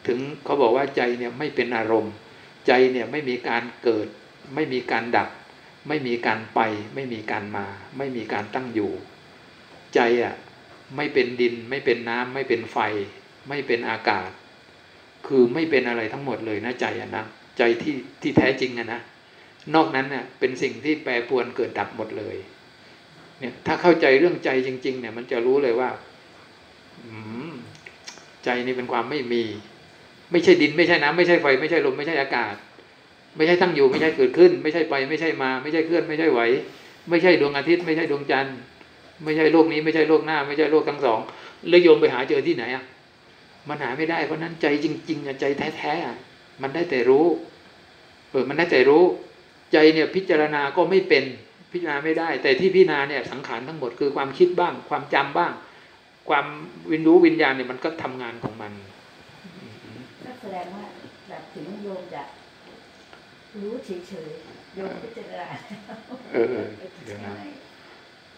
ถึงเขาบอกว่าใจเนี่ยไม่เป็นอารมณ์ ใจเนี่ยไม่มีการเกิด ไม่มีการดับ ไม่มีการไป ไม่มีการมา ไม่มีการตั้งอยู่ ใจอะไม่เป็นดิน ไม่เป็นน้ำไม่เป็นไฟ ไม่เป็นอากาศ คือไม่เป็นอะไรทั้งหมดเลยนะใจอะนะใจที่ที่แท้จริงอะนะ นอกนั้นเนี่ยเป็นสิ่งที่แปรปวนเกิดดับหมดเลย เนี่ย ถ้าเข้าใจเรื่องใจจริง ๆ เนี่ย มันจะรู้เลยว่าอืมใจนี่เป็นความไม่มี ไม่ใช่ดินไม่ใช่น้ำไม่ใช่ไฟ ไม่ใช่ลมไม่ใช่อากาศ ไม่ใช่ตั้งอยู่ไม่ใช่เกิดขึ้น ไม่ใช่ไป ไม่ใช่มา ไม่ใช่เคลื่อนไม่ใช่ไหว ไม่ใช่ดวงอาทิตย์ ไม่ใช่ดวงจันทร์ ไม่ใช่โลกนี้ไม่ใช่โลกหน้า ไม่ใช่โลกทั้งสองแล้วโยมไปหาเจอที่ไหนอะมันหาไม่ได้เพราะนั้นใจจริงๆอะใจแท้ๆอะมันได้แต่รู้เออมันได้แต่รู้ ใจเนี่ยพิจารณาก็ไม่เป็นพิจารณาไม่ได้ แต่ที่พิจารณาเนี่ยสังขารทั้งหมดคือความคิดบ้าง ความจำบ้าง ความวินรู้วิญญาณเนี่ยมันก็ทำงานของมันก็แสดงว่าแบบถึงโยมจะรู้เฉยๆโยมพิจารณาเออเออเดี๋ยวนะ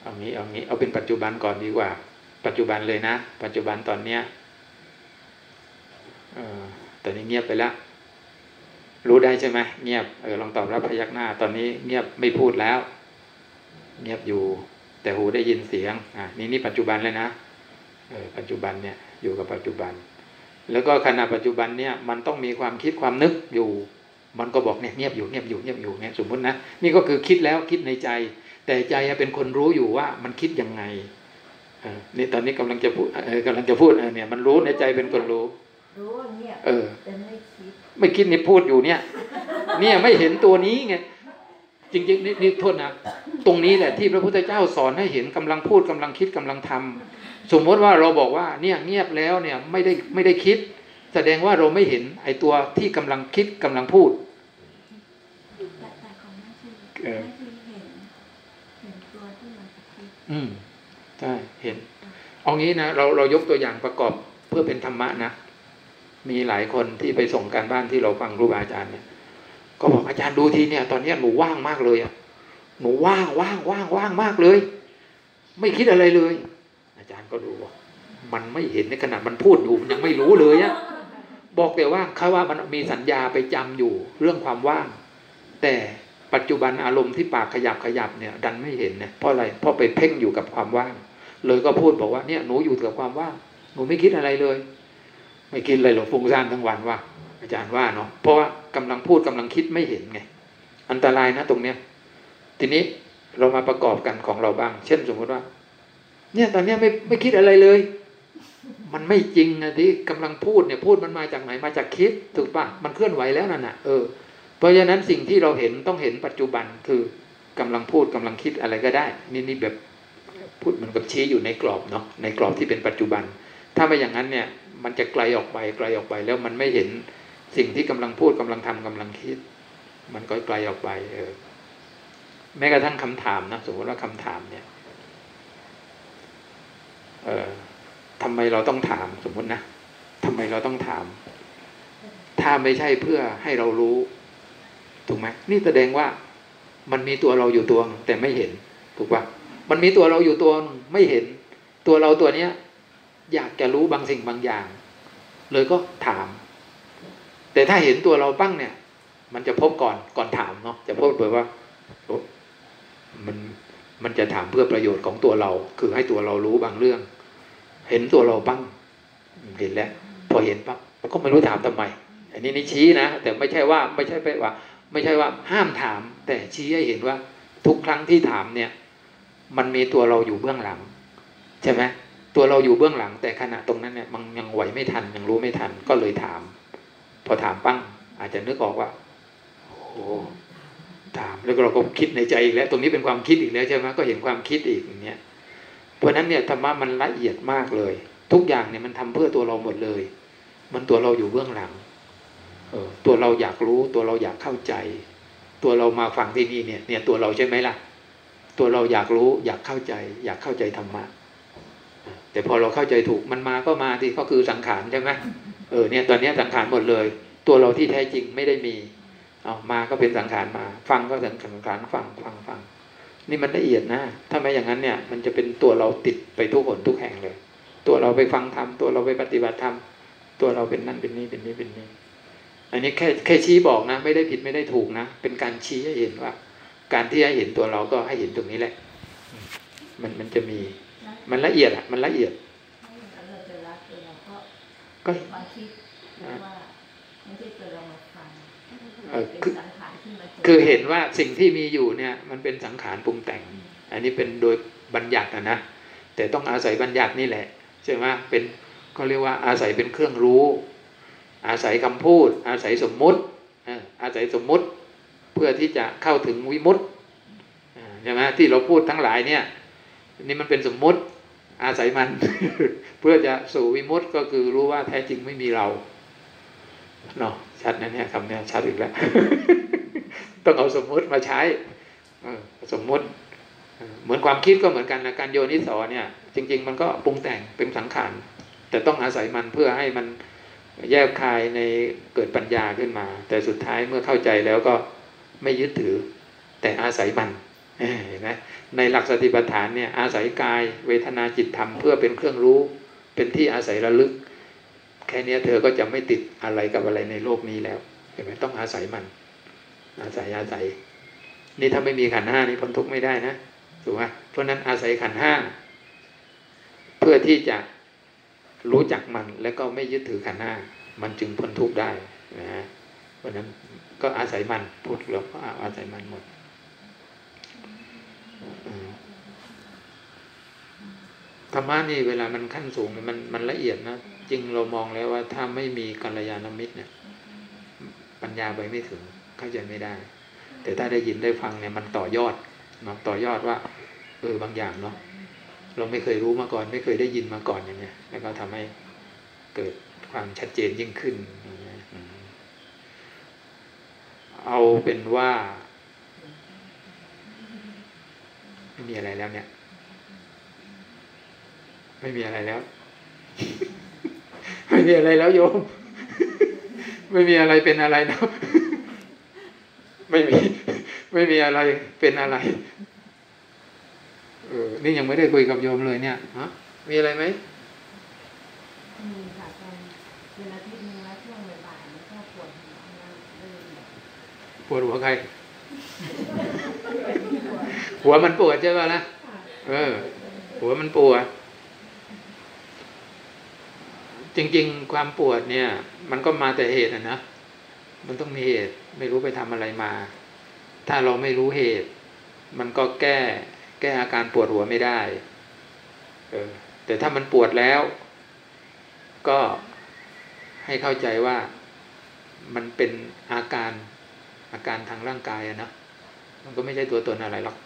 เอางี้เอางี้เอาเป็นปัจจุบันก่อนดีกว่า ปัจจุบันเลยนะ ปัจจุบันตอนเนี้ยเออตอนนี้เงียบไปแล้ว รู้ได้ใช่ไหมเงียบเออลองตอบรับพยักหน้า ตอนนี้เงียบไม่พูดแล้ว เงียบอยู่ แต่หูได้ยินเสียงอะนี่นี่ปัจจุบันเลยนะเออปัจจุบันเนี่ยอยู่กับปัจจุบัน แล้วก็ขณะปัจจุบันเนี่ยมันต้องมีความคิดความนึกอยู่ มันก็บอกเนี่ยเงียบอยู่เงียบอยู่เงียบอยู่เนี่ยสมมตินะนี่ก็คือคิดแล้วคิดในใจ แต่ใจเป็นคนรู้อยู่ว่ามันคิดยังไงเออนี่ตอนนี้กำลังจะพูดเออกำลังจะพูดเออเนี่ยมันรู้ในใจเป็นคนรู้รู้ว่าเงียบเออแต่ไม่คิด ไม่คิดนี่พูดอยู่เนี่ย เนี่ยไม่เห็นตัวนี้ไงจริงๆนี่นี่โทษนะตรงนี้แหละที่พระพุทธเจ้าสอนให้เห็นกำลังพูดกำลังคิดกำลังทำสมมติว่าเราบอกว่าเนี่ยเงียบแล้วเนี่ยไม่ได้ไม่ได้คิด แสดงว่าเราไม่เห็นไอ้ตัวที่กำลังคิดกำลังพูดแต่แต่ของแม่ชีเออแม่ชีเห็นเห็นตัวที่มันจะคิดอืมใช่เห็น เอางี้นะเราเรายกตัวอย่างประกอบเพื่อเป็นธรรมะนะ มีหลายคนที่ไปส่งการบ้านที่เราฟังครูบาอาจารย์เนี่ย ก็บอกอาจารย์ดูทีเนี่ย ตอนนี้หนูว่างมากเลยอะหนูว่างว่างว่างว่างมากเลย ไม่คิดอะไรเลย อาจารย์ก็ดูว่ามันไม่เห็นในขณะมันพูดอยู่มันยังไม่รู้เลยอะบอกแต่ว่าเขาว่ามันมีสัญญาไปจำอยู่เรื่องความว่าง แต่ปัจจุบันอารมณ์ที่ปากขยับขยับเนี่ย ดันไม่เห็นเนี่ยเพราะอะไรเพราะไปเพ่งอยู่กับความว่าง เลยก็พูดบอกว่าเนี่ยหนูอยู่กับความว่างหนูไม่คิดอะไรเลย ไม่คิดอะไรหรอกฟุ้งซ่านทั้งวันว่า อาจารย์ว่าเนาะเพราะว่ากำลังพูดกำลังคิดไม่เห็นไง อันตรายนะตรงเนี้ย ทีนี้เรามาประกอบกันของเราบ้าง เช่นสมมติว่า เนี่ยตอนเนี้ยไม่ไม่คิดอะไรเลย มันไม่จริงนะที่กำลังพูดเนี่ยพูดมันมาจากไหนมาจากคิดถูกปะมันเคลื่อนไหวแล้วนั่นน่ะเออเพราะฉะนั้นสิ่งที่เราเห็นต้องเห็นปัจจุบันคือกำลังพูดกำลังคิดอะไรก็ได้ นี่นี่แบบพูดเหมันกับชี้อยู่ในกรอบเนาะในกรอบที่เป็นปัจจุบัน ถ้าไม่อย่างนั้นเนี่ย มันจะไกลออกไปไกลออกไป แล้วมันไม่เห็นสิ่งที่กำลังพูดกำลังทำกำลังคิด มันก็ไกลออกไป เออ แม้กระทั่งคำถามนะสมมติว่าคำถามเนี่ย เออทำไมเราต้องถามสมมตินะทำไมเราต้องถาม ถ้าไม่ใช่เพื่อให้เรารู้ ถูกไหมนี่แสดงว่ามันมีตัวเราอยู่ตัวแต่ไม่เห็น ถูกปะมันมีตัวเราอยู่ตัวไม่เห็น ตัวเราตัวเนี้ย อยากจะรู้บางสิ่งบางอย่าง เลยก็ถาม แต่ถ้าเห็นตัวเราบ้างเนี่ย มันจะพบก่อนก่อนถามเนาะจะพบเลยว่ามันมันจะถามเพื่อประโยชน์ของตัวเรา คือให้ตัวเรารู้บางเรื่อง เห็นตัวเราบ้างเห็นแล้ว พอเห็นปั๊บก็ไม่รู้ถามทำไม อันนี้นี่ชี้นะแต่ไม่ใช่ว่าไม่ใช่ไปว่า ไม่ใช่ว่าห้ามถาม แต่ชี้ให้เห็นว่า ทุกครั้งที่ถามเนี่ย มันมีตัวเราอยู่เบื้องหลัง ใช่ไหม ตัวเราอยู่เบื้องหลังแต่ขณะตรงนั้นเนี่ยมันยังไหวไม่ทันยังรู้ไม่ทันก็เลยถาม พอถามปั้ง อาจจะนึกออกว่าโอ้ถามแล้วเราก็คิดในใจอีกแล้ว ตรงนี้เป็นความคิดอีกแล้วใช่ไหมก็เห็นความคิดอีกอย่างเงี้ยเพราะนั้นเนี่ยธรรมะมันละเอียดมากเลย ทุกอย่างเนี่ยมันทำเพื่อตัวเราหมดเลย มันตัวเราอยู่เบื้องหลัง เออตัวเราอยากรู้ตัวเราอยากเข้าใจ ตัวเรามาฟังที่นี่เนี่ย เนี่ยตัวเราใช่ไหมล่ะ ตัวเราอยากรู้อยากเข้าใจ อยากเข้าใจธรรมะ แต่พอเราเข้าใจถูกมันมาก็มาที่ก็คือสังขารใช่ไหมเออเนี่ยตอนนี้สังขารหมดเลย ตัวเราที่แท้จริงไม่ได้มีเอามาก็เป็นสังขารมา ฟังก็สังขารฟังฟังฟังนี่มันละเอียดนะถ้าไม่อย่างนั้นเนี่ย มันจะเป็นตัวเราติดไปทุกคนทุกแห่งเลย ตัวเราไปฟังธรรมตัวเราไปปฏิบัติธรรมตัวเราเป็นนั่นเป็นนี่เป็นนี่เป็นนี่อันนี้แค่แค่ชี้บอกนะ ไม่ได้ผิดไม่ได้ถูกนะ เป็นการชี้ให้เห็นว่า การที่ให้เห็นตัวเราก็ให้เห็นตรงนี้แหละ มันมันจะมี มันละเอียดอะ มันละเอียดเราจะรักตัวเราก็ก็ความคิดว่าไม่ใช่ตัวเรามาฟังเออเป็คืนอสังขารที่มาคือเห็นว่าสิ่งที่มีอยู่เนี่ย มันเป็นสังขารปรุงแต่ง อันนี้เป็นโดยบัญญัตินะนะแต่ต้องอาศัยบัญญัตินี่แหละใช่ไหมเป็นก็เรียกว่าอาศัยเป็นเครื่องรู้ อาศัยคำพูด อาศัยสมมุติเอ่ออาศัยสมมุติเพื่อที่จะเข้าถึงวิมุตติอ่าใช่ไหมที่เราพูดทั้งหลายเนี่ย นี่มันเป็นสมมุติ อาศัยมัน เพื่อจะสู่วิมุตติก็คือรู้ว่าแท้จริงไม่มีเราเนาะชัดนะเนี่ยคำเนี้ยชัดอีกแล้ว ต้องเอาสมมุติมาใช้สมมุติเออเหมือนความคิดก็เหมือนกันนะการโยนิสอเนี่ย จริง ๆ มันก็ปรุงแต่งเป็นสังขารแต่ต้องอาศัยมันเพื่อให้มันแยกคายในเกิดปัญญาขึ้นมา แต่สุดท้ายเมื่อเข้าใจแล้วก็ไม่ยึดถือ แต่อาศัยมัน เห็นไหมในหลักสติปัฏฐานเนี่ยอาศัยกายเวทนาจิตธรรมเพื่อเป็นเครื่องรู้ เป็นที่อาศัยระลึก แค่นี้เธอก็จะไม่ติดอะไรกับอะไรในโลกนี้แล้วเห็นไหมต้องอาศัยมัน อาศัยอาศัย นี่ถ้าไม่มีขันห้านี่พ้นทุกข์ไม่ได้นะถูกไหมเพราะนั้นอาศัยขันห้าเพื่อที่จะรู้จักมันแล้วก็ไม่ยึดถือขันห้ามันจึงพ้นทุกข์ได้นะเพราะฉะนั้นก็อาศัยมันพูดแล้วก็อาศัยมันหมดอืม ธรรมะนี่เวลามันขั้นสูงเนี่ยมันมันละเอียดนะจริงเรามองแล้วว่าถ้าไม่มีกัลยาณมิตรเนี่ย ปัญญาไปไม่ถึงเข้าใจไม่ได้ แต่ถ้าได้ยินได้ฟังเนี่ยมันต่อยอดเนาะต่อยอดว่า เออบางอย่างเนาะเราไม่เคยรู้มาก่อน ไม่เคยได้ยินมาก่อนอย่างเงี้ยแล้วก็ทำให้เกิดความชัดเจนยิ่งขึ้นอย่างเงี้ยเอาเป็นว่า ไม่มีอะไรแล้วเนี่ย ไม่มีอะไรแล้ว ไม่มีอะไรแล้วโยม ไม่มีอะไรเป็นอะไรนะไม่มี ไม่มีอะไรเป็นอะไร เออ นี่ยังไม่ได้คุยกับโยมเลยเนี่ยฮะมีอะไรไหมมีค่ะตอนเวลาที่นึงแล้วช่วงบ่ายๆมันก็ปวดหัวนะเลยแบบปวดหัวใคร หัวมันปวดใช่ป่ะล่ะเออ หัวมันปวด จริง ๆ ความปวดเนี่ย มันก็มาแต่เหตุนะนะมันต้องมีเหตุไม่รู้ไปทำอะไรมา ถ้าเราไม่รู้เหตุ มันก็แก้แก้อาการปวดหัวไม่ได้เออแต่ถ้ามันปวดแล้ว ก็ให้เข้าใจว่ามันเป็นอาการอาการทางร่างกายอะนะมันก็ไม่ใช่ตัวตนอะไรหรอก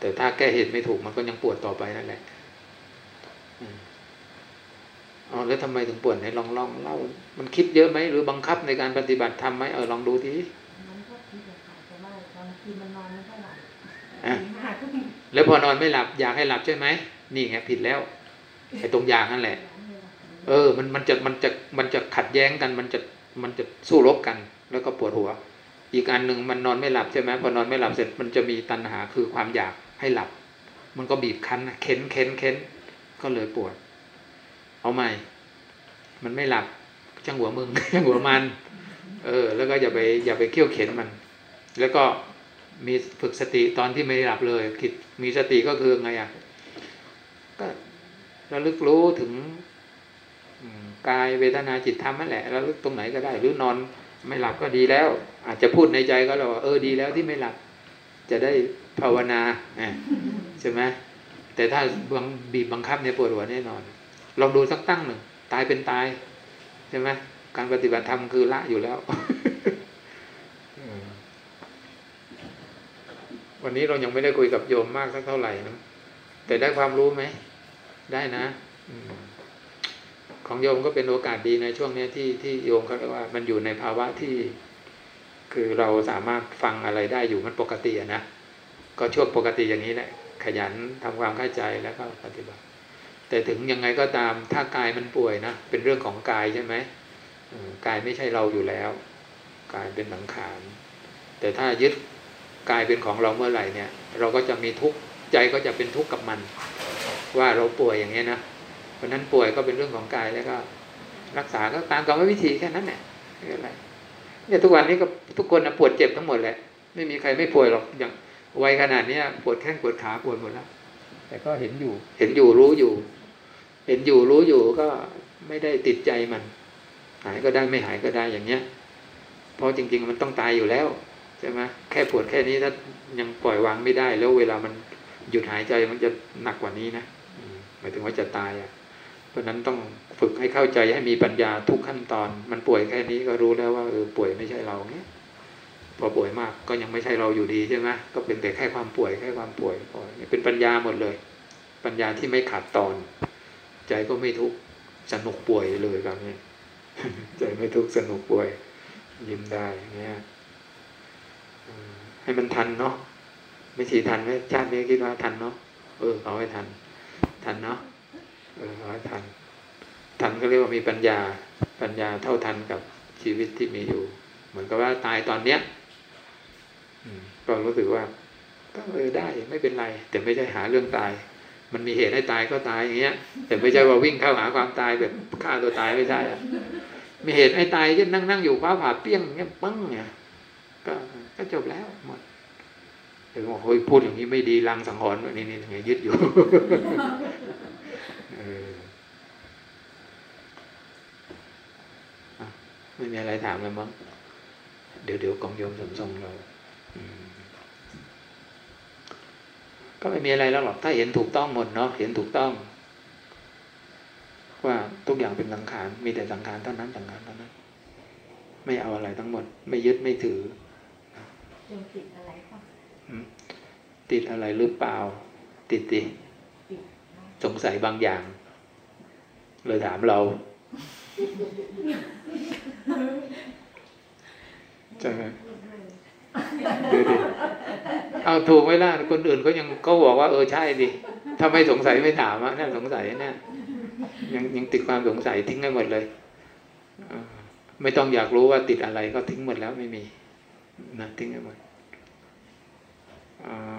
แต่ถ้าแก้เหตุไม่ถูกมันก็ยังปวดต่อไปนั่นแหละ อืมอ๋อแล้วทำไมถึงปวดไหนลองลองเล่า มันคิดเยอะไหมหรือบังคับในการปฏิบัติทำไหมเออลองดูทีมันก็คิดอะค่ะแต่ว่าบางทีมันนอนไม่ค่อยหลับอะหาทุกแล้วพอนอนไม่หลับอยากให้หลับใช่ไหมนี่ไงผิดแล้วไอ้ตรงอย่างนั่นแหละ เออ มันมันจะมันจะมันจะขัดแย้งกัน มันจะมันจะสู้รบกัน แล้วก็ปวดหัว อีกอันหนึ่งมันนอนไม่หลับใช่ไหมพอนอนไม่หลับเสร็จมันจะมีตัณหาคือความอยากให้หลับ มันก็บีบคั้นนะเค้นเค้นเค้นก็เลยปวด เอาใหม่ มันไม่หลับช่างหัวมึงช่างหัวมัน เออ แล้วก็อย่าไปอย่าไปเคี่ยวเข็นมัน แล้วก็มีฝึกสติตอนที่ไม่หลับเลยคิดมีสติก็คือไงอะก็ระลึกรู้ถึงกายเวทนาจิตธรรมนั่นแหละระลึกตรงไหนก็ได้ หรือนอนไม่หลับก็ดีแล้ว อาจจะพูดในใจก็เราว่าเออดีแล้วที่ไม่หลับ จะได้ภาวนาใช่ไหมแต่ถ้าบังบีบบังคับเนี่ยปวดหัวแน่นอน ลองดูสักตั้งหนึ่งตายเป็นตายใช่ไหมการปฏิบัติธรรมคือละอยู่แล้ววันนี้เรายังไม่ได้คุยกับโยมมากสักเท่าไหร่นะแต่ได้ความรู้ไหม ได้นะของโยมก็เป็นโอกาสดีในช่วงนี้ที่ที่โยมเขาเรียกว่า มันอยู่ในภาวะที่ คือเราสามารถฟังอะไรได้อยู่มันปกตินะก็ช่วงปกติอย่างนี้แหละขยันทำความเข้าใจแล้วก็ปฏิบัติ แต่ถึงยังไงก็ตามถ้ากายมันป่วยนะเป็นเรื่องของกายใช่ไหมกายไม่ใช่เราอยู่แล้ว กายเป็นสังขารแต่ถ้ายึดกายเป็นของเราเมื่อไหร่เนี่ย เราก็จะมีทุกข์ใจก็จะเป็นทุกข์กับมัน ว่าเราป่วยอย่างนี้นะเพราะนั้นป่วยก็เป็นเรื่องของกายแล้วก็ รักษาก็ตามกรรมวิธีแค่นั้นแหละไม่เป็นไรเนี่ยทุกวันนี้ก็ทุกคนนะปวดเจ็บทั้งหมดแหละ ไม่มีใครไม่ป่วยหรอกอย่างวัยขนาดนี้ปวดแข้งปวดขาปวดหมดแล้วแต่ก็เห็นอยู่ เห็นอยู่รู้อยู่ เห็นอยู่รู้อยู่ก็ไม่ได้ติดใจมัน หายก็ได้ไม่หายก็ได้อย่างเนี้ย เพราะจริง ๆ มันต้องตายอยู่แล้วใช่ไหมแค่ปวดแค่นี้ถ้ายังปล่อยวางไม่ได้ แล้วเวลามันหยุดหายใจมันจะหนักกว่านี้นะหมายถึงว่าจะตายอะ เพราะนั้นต้องฝึกให้เข้าใจให้มีปัญญาทุกขั้นตอน มันป่วยแค่นี้ก็รู้แล้วว่าเออป่วยไม่ใช่เราเนี้ยพอป่วยมากก็ยังไม่ใช่เราอยู่ดีใช่ไหมก็เป็นแต่แค่ความป่วยแค่ความป่วยพอเป็นปัญญาหมดเลย ปัญญาที่ไม่ขาดตอน ใจก็ไม่ทุกข์สนุกป่วยเลยแบบนี้ใจไม่ทุกข์สนุกป่วย ยิ้มได้เงี้ยให้มันทันเนาะไม่ฉีทันไหมชาตินี้คิดว่าทันเนาะเออเอาให้ทัน ทันเนาะเออเอาให้ทัน ทันก็เรียกว่ามีปัญญา ปัญญาเท่าทันกับชีวิตที่มีอยู่ เหมือนกับว่าตายตอนเนี้ยก็รู้สึกว่า ก็เออได้ไม่เป็นไร แต่ไม่ใช่หาเรื่องตาย มันมีเหตุให้ตายก็ตายอย่างเงี้ย แต่ไม่ใช่ว่าวิ่งเข้าหาความตายแบบฆ่าตัวตายไม่ใช่อะมีเหตุให้ตายก็นั่งนั่งอยู่คว้าผ่าเปี้ยงเงี้ยปังเนี่ยก็ก็จบแล้วหมดถึงบอกเฮ้ยพูดอย่างนี้ไม่ดีลังสังหรณ์นี่นี่ไงยึดอยู่ไม่มีอะไรถามเลยมั้งเดี๋ยวเดี๋ยวกองโยมสมทรงเรา ก็ไม่มีอะไรแล้วหรอกถ้าเห็นถูกต้องหมดเนาะเห็นถูกต้อง ว่าทุกอย่างเป็นสังขารมีแต่สังขารเท่านั้นสังขารเท่านั้น ไม่เอาอะไรทั้งหมด ไม่ยึดไม่ถือติดอะไรคะติดอะไรหรือเปล่า ติดติสงสัยบางอย่าง เลยถามเราใช่ไหมดูดิ เอาถูกไหมล่ะคนอื่นก็ยังก็บอกว่าเออใช่ดิถ้าไม่สงสัยไม่ถามอะน่าสงสัยเนี่ยยังยังติดความสงสัยทิ้งให้หมดเลยไม่ต้องอยากรู้ว่าติดอะไรก็ทิ้งหมดแล้วไม่มีนะทิ้งให้หมดอ่า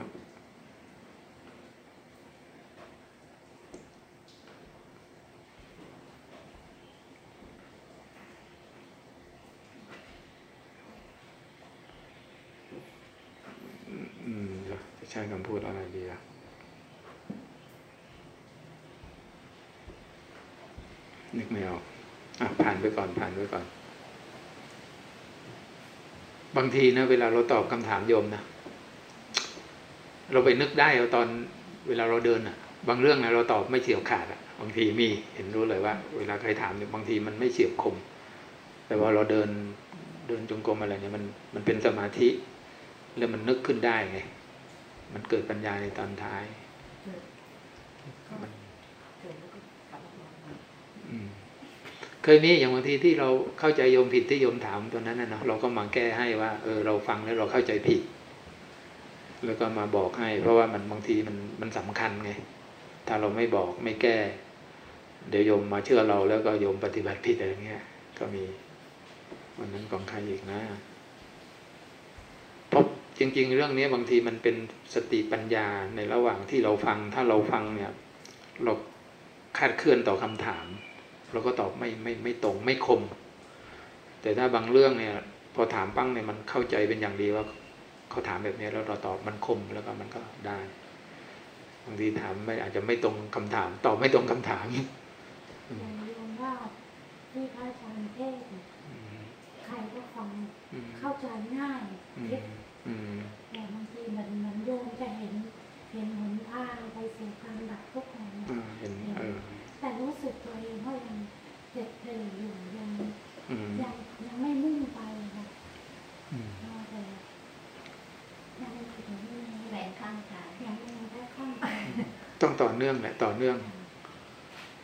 ใช้คำพูดอะไรดีอะนึกไม่ออกอะผ่านไปก่อนผ่านไปก่อน บางทีนะเวลาเราตอบคำถามโยมนะเราไปนึกได้ตอนเวลาเราเดินอะบางเรื่องนะเราตอบไม่เฉียบขาดอะบางทีมีเห็นรู้เลยว่า เวลาใครถามเนี่ยบางทีมันไม่เฉียบคม แต่ว่าเราเดินเดินจงกรมอะไรเนี่ยมันมันเป็นสมาธิ แล้วมันนึกขึ้นได้ไง มันเกิดปัญญาในตอนท้ายเคยมีอย่างบางทีที่เราเข้าใจโยมผิดที่โยมถามตัวนั้นนะเนาะเราก็มาแก้ให้ว่า เออ เราฟังแล้วเราเข้าใจผิด แล้วก็มาบอกให้ เพราะว่ามันบางทีมันมันสำคัญไง ถ้าเราไม่บอกไม่แก้ เดี๋ยวโยมมาเชื่อเราแล้วก็โยมปฏิบัติผิดอะไรเงี้ย ก็มีวันนั้นของใครอีกนะพบ จริง ๆ เรื่องนี้บางทีมันเป็นสติปัญญาในระหว่างที่เราฟัง ถ้าเราฟังเนี่ยเราคาดเคลื่อนต่อคำถาม เราก็ตอบไม่ไม่ไม่ตรงไม่คม แต่ถ้าบางเรื่องเนี่ย พอถามปั้งเนี่ยมันเข้าใจเป็นอย่างดีว่าเขาถามแบบนี้แล้วเราตอบมันคมแล้วก็มันก็ได้บางทีถามไม่อาจจะไม่ตรงคำถาม ตอบไม่ตรงคำถามอย่างโยมว่าที่พระอาจารย์เทศน์อืมใครก็ฟังอืมเข้าใจง่ายอืคิด มอืม แต่บางทีเหมือนเหมือนโยมจะเห็น เห็นหนทางไปสู่การดับทุกข์ของ อ่าเห็นเออ แต่รู้สึกตัวเองว่ายังเจ็บเจ็บอยู่ยัง อืม ยังยังไม่มุ่งไปค่ะ อืม ก็แต่ยังไม่ถึงนี่ แหวนข้างกาย ยังไม่ได้ข้างไป ต้องต่อเนื่องแหละต่อเนื่อง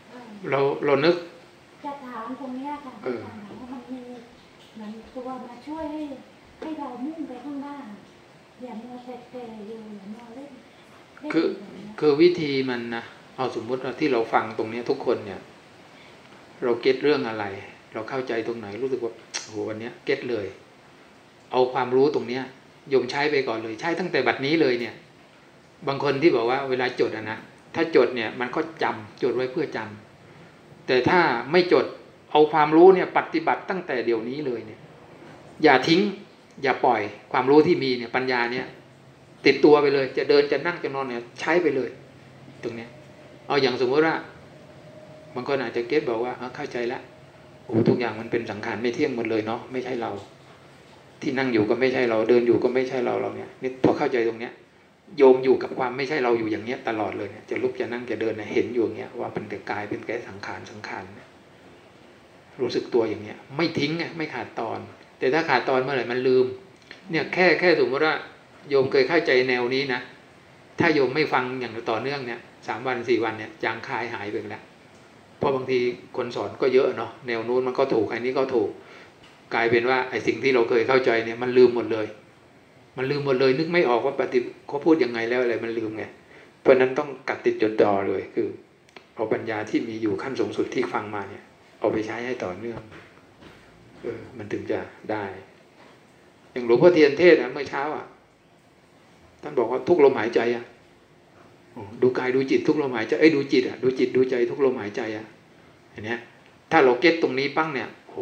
เออเราเรานึกจะถามตรงเนี้ยค่ะเออถามว่ามันมีเหมือนตัวมาช่วยให้ให้เรามุ่งไปข้างหน้าอย่ามัวแต่เตะอยู่อย่ามัวเล่นเล่นคือยู่แบบเนี้ยคือวิธีมันนะเอาสมมุติว่าที่เราฟังตรงเนี้ยทุกคนเนี่ย เราเก็ตเรื่องอะไร เราเข้าใจตรงไหนรู้สึกว่าโอ้โหวันเนี้ยเก็ตเลย เอาความรู้ตรงเนี้ยโยมใช้ไปก่อนเลย ใช้ตั้งแต่บัดนี้เลยเนี่ย บางคนที่บอกว่าเวลาจดอะนะ ถ้าจดเนี่ยมันก็จำจดไว้เพื่อจำแต่ถ้าไม่จดเอาความรู้เนี่ยปฏิบัติตั้งแต่เดี๋ยวนี้เลยเนี่ย อย่าทิ้ง อย่าปล่อยความรู้ที่มีเนี่ยปัญญาเนี่ย ติดตัวไปเลย จะเดินจะนั่งจะนอนเนี่ยใช้ไปเลย ตรงเนี้ย เอาอย่างสมมติว่าบางคนอาจจะเก็ตบอกว่าเข้าใจแล้วโอ้ทุกอย่างมันเป็นสังขารไม่เที่ยงหมดเลยเนาะไม่ใช่เรา ที่นั่งอยู่ก็ไม่ใช่เรา เดินอยู่ก็ไม่ใช่เราเราเนี่ยนี่พอเข้าใจตรงเนี้ย โยมอยู่กับความไม่ใช่เราอยู่อย่างเนี้ยตลอดเลยเนี่ยจะลุกจะนั่งจะเดินเนี่ยเห็นอยู่อย่างเงี้ยว่าเป็นแต่กายเป็นแค่สังขารสังขารรู้สึกตัวอย่างเงี้ย ไม่ทิ้งไงไม่ขาดตอน แต่ถ้าขาดตอนเมื่อไหร่มันลืม เนี่ยแค่แค่สมมติว่าโยมเคยเข้าใจแนวนี้นะถ้าโยมไม่ฟังอย่างต่อเนื่องเนี่ยสามวันสี่วันเนี่ยจางคายหายไปแล้วเพราะบางทีคนสอนก็เยอะเนาะแนวนู้นมันก็ถูกอันนี้ก็ถูก กลายเป็นว่าไอ้สิ่งที่เราเคยเข้าใจเนี่ยมันลืมหมดเลย มันลืมหมดเลย นึกไม่ออกว่าปฏิเขาพูดยังไงแล้วอะไรมันลืมไง เพราะนั้นต้องกัดติดจดจ่อเลยคือ เอาปัญญาที่มีอยู่ขั้นสูงสุดที่ฟังมาเนี่ย เอาไปใช้ให้ต่อเนื่องเออมันถึงจะได้ อย่างหลวงพ่อเทียนเทศนะเมื่อเช้าอะท่านบอกว่าทุกลมหายใจอะดูกายดูจิตทุกลมหายใจเอ้ยดูจิตอะดูจิตดูใจทุกลมหายใจอะเห็นไหมถ้าเราเก็ตตรงนี้ปั้งเนี่ย โห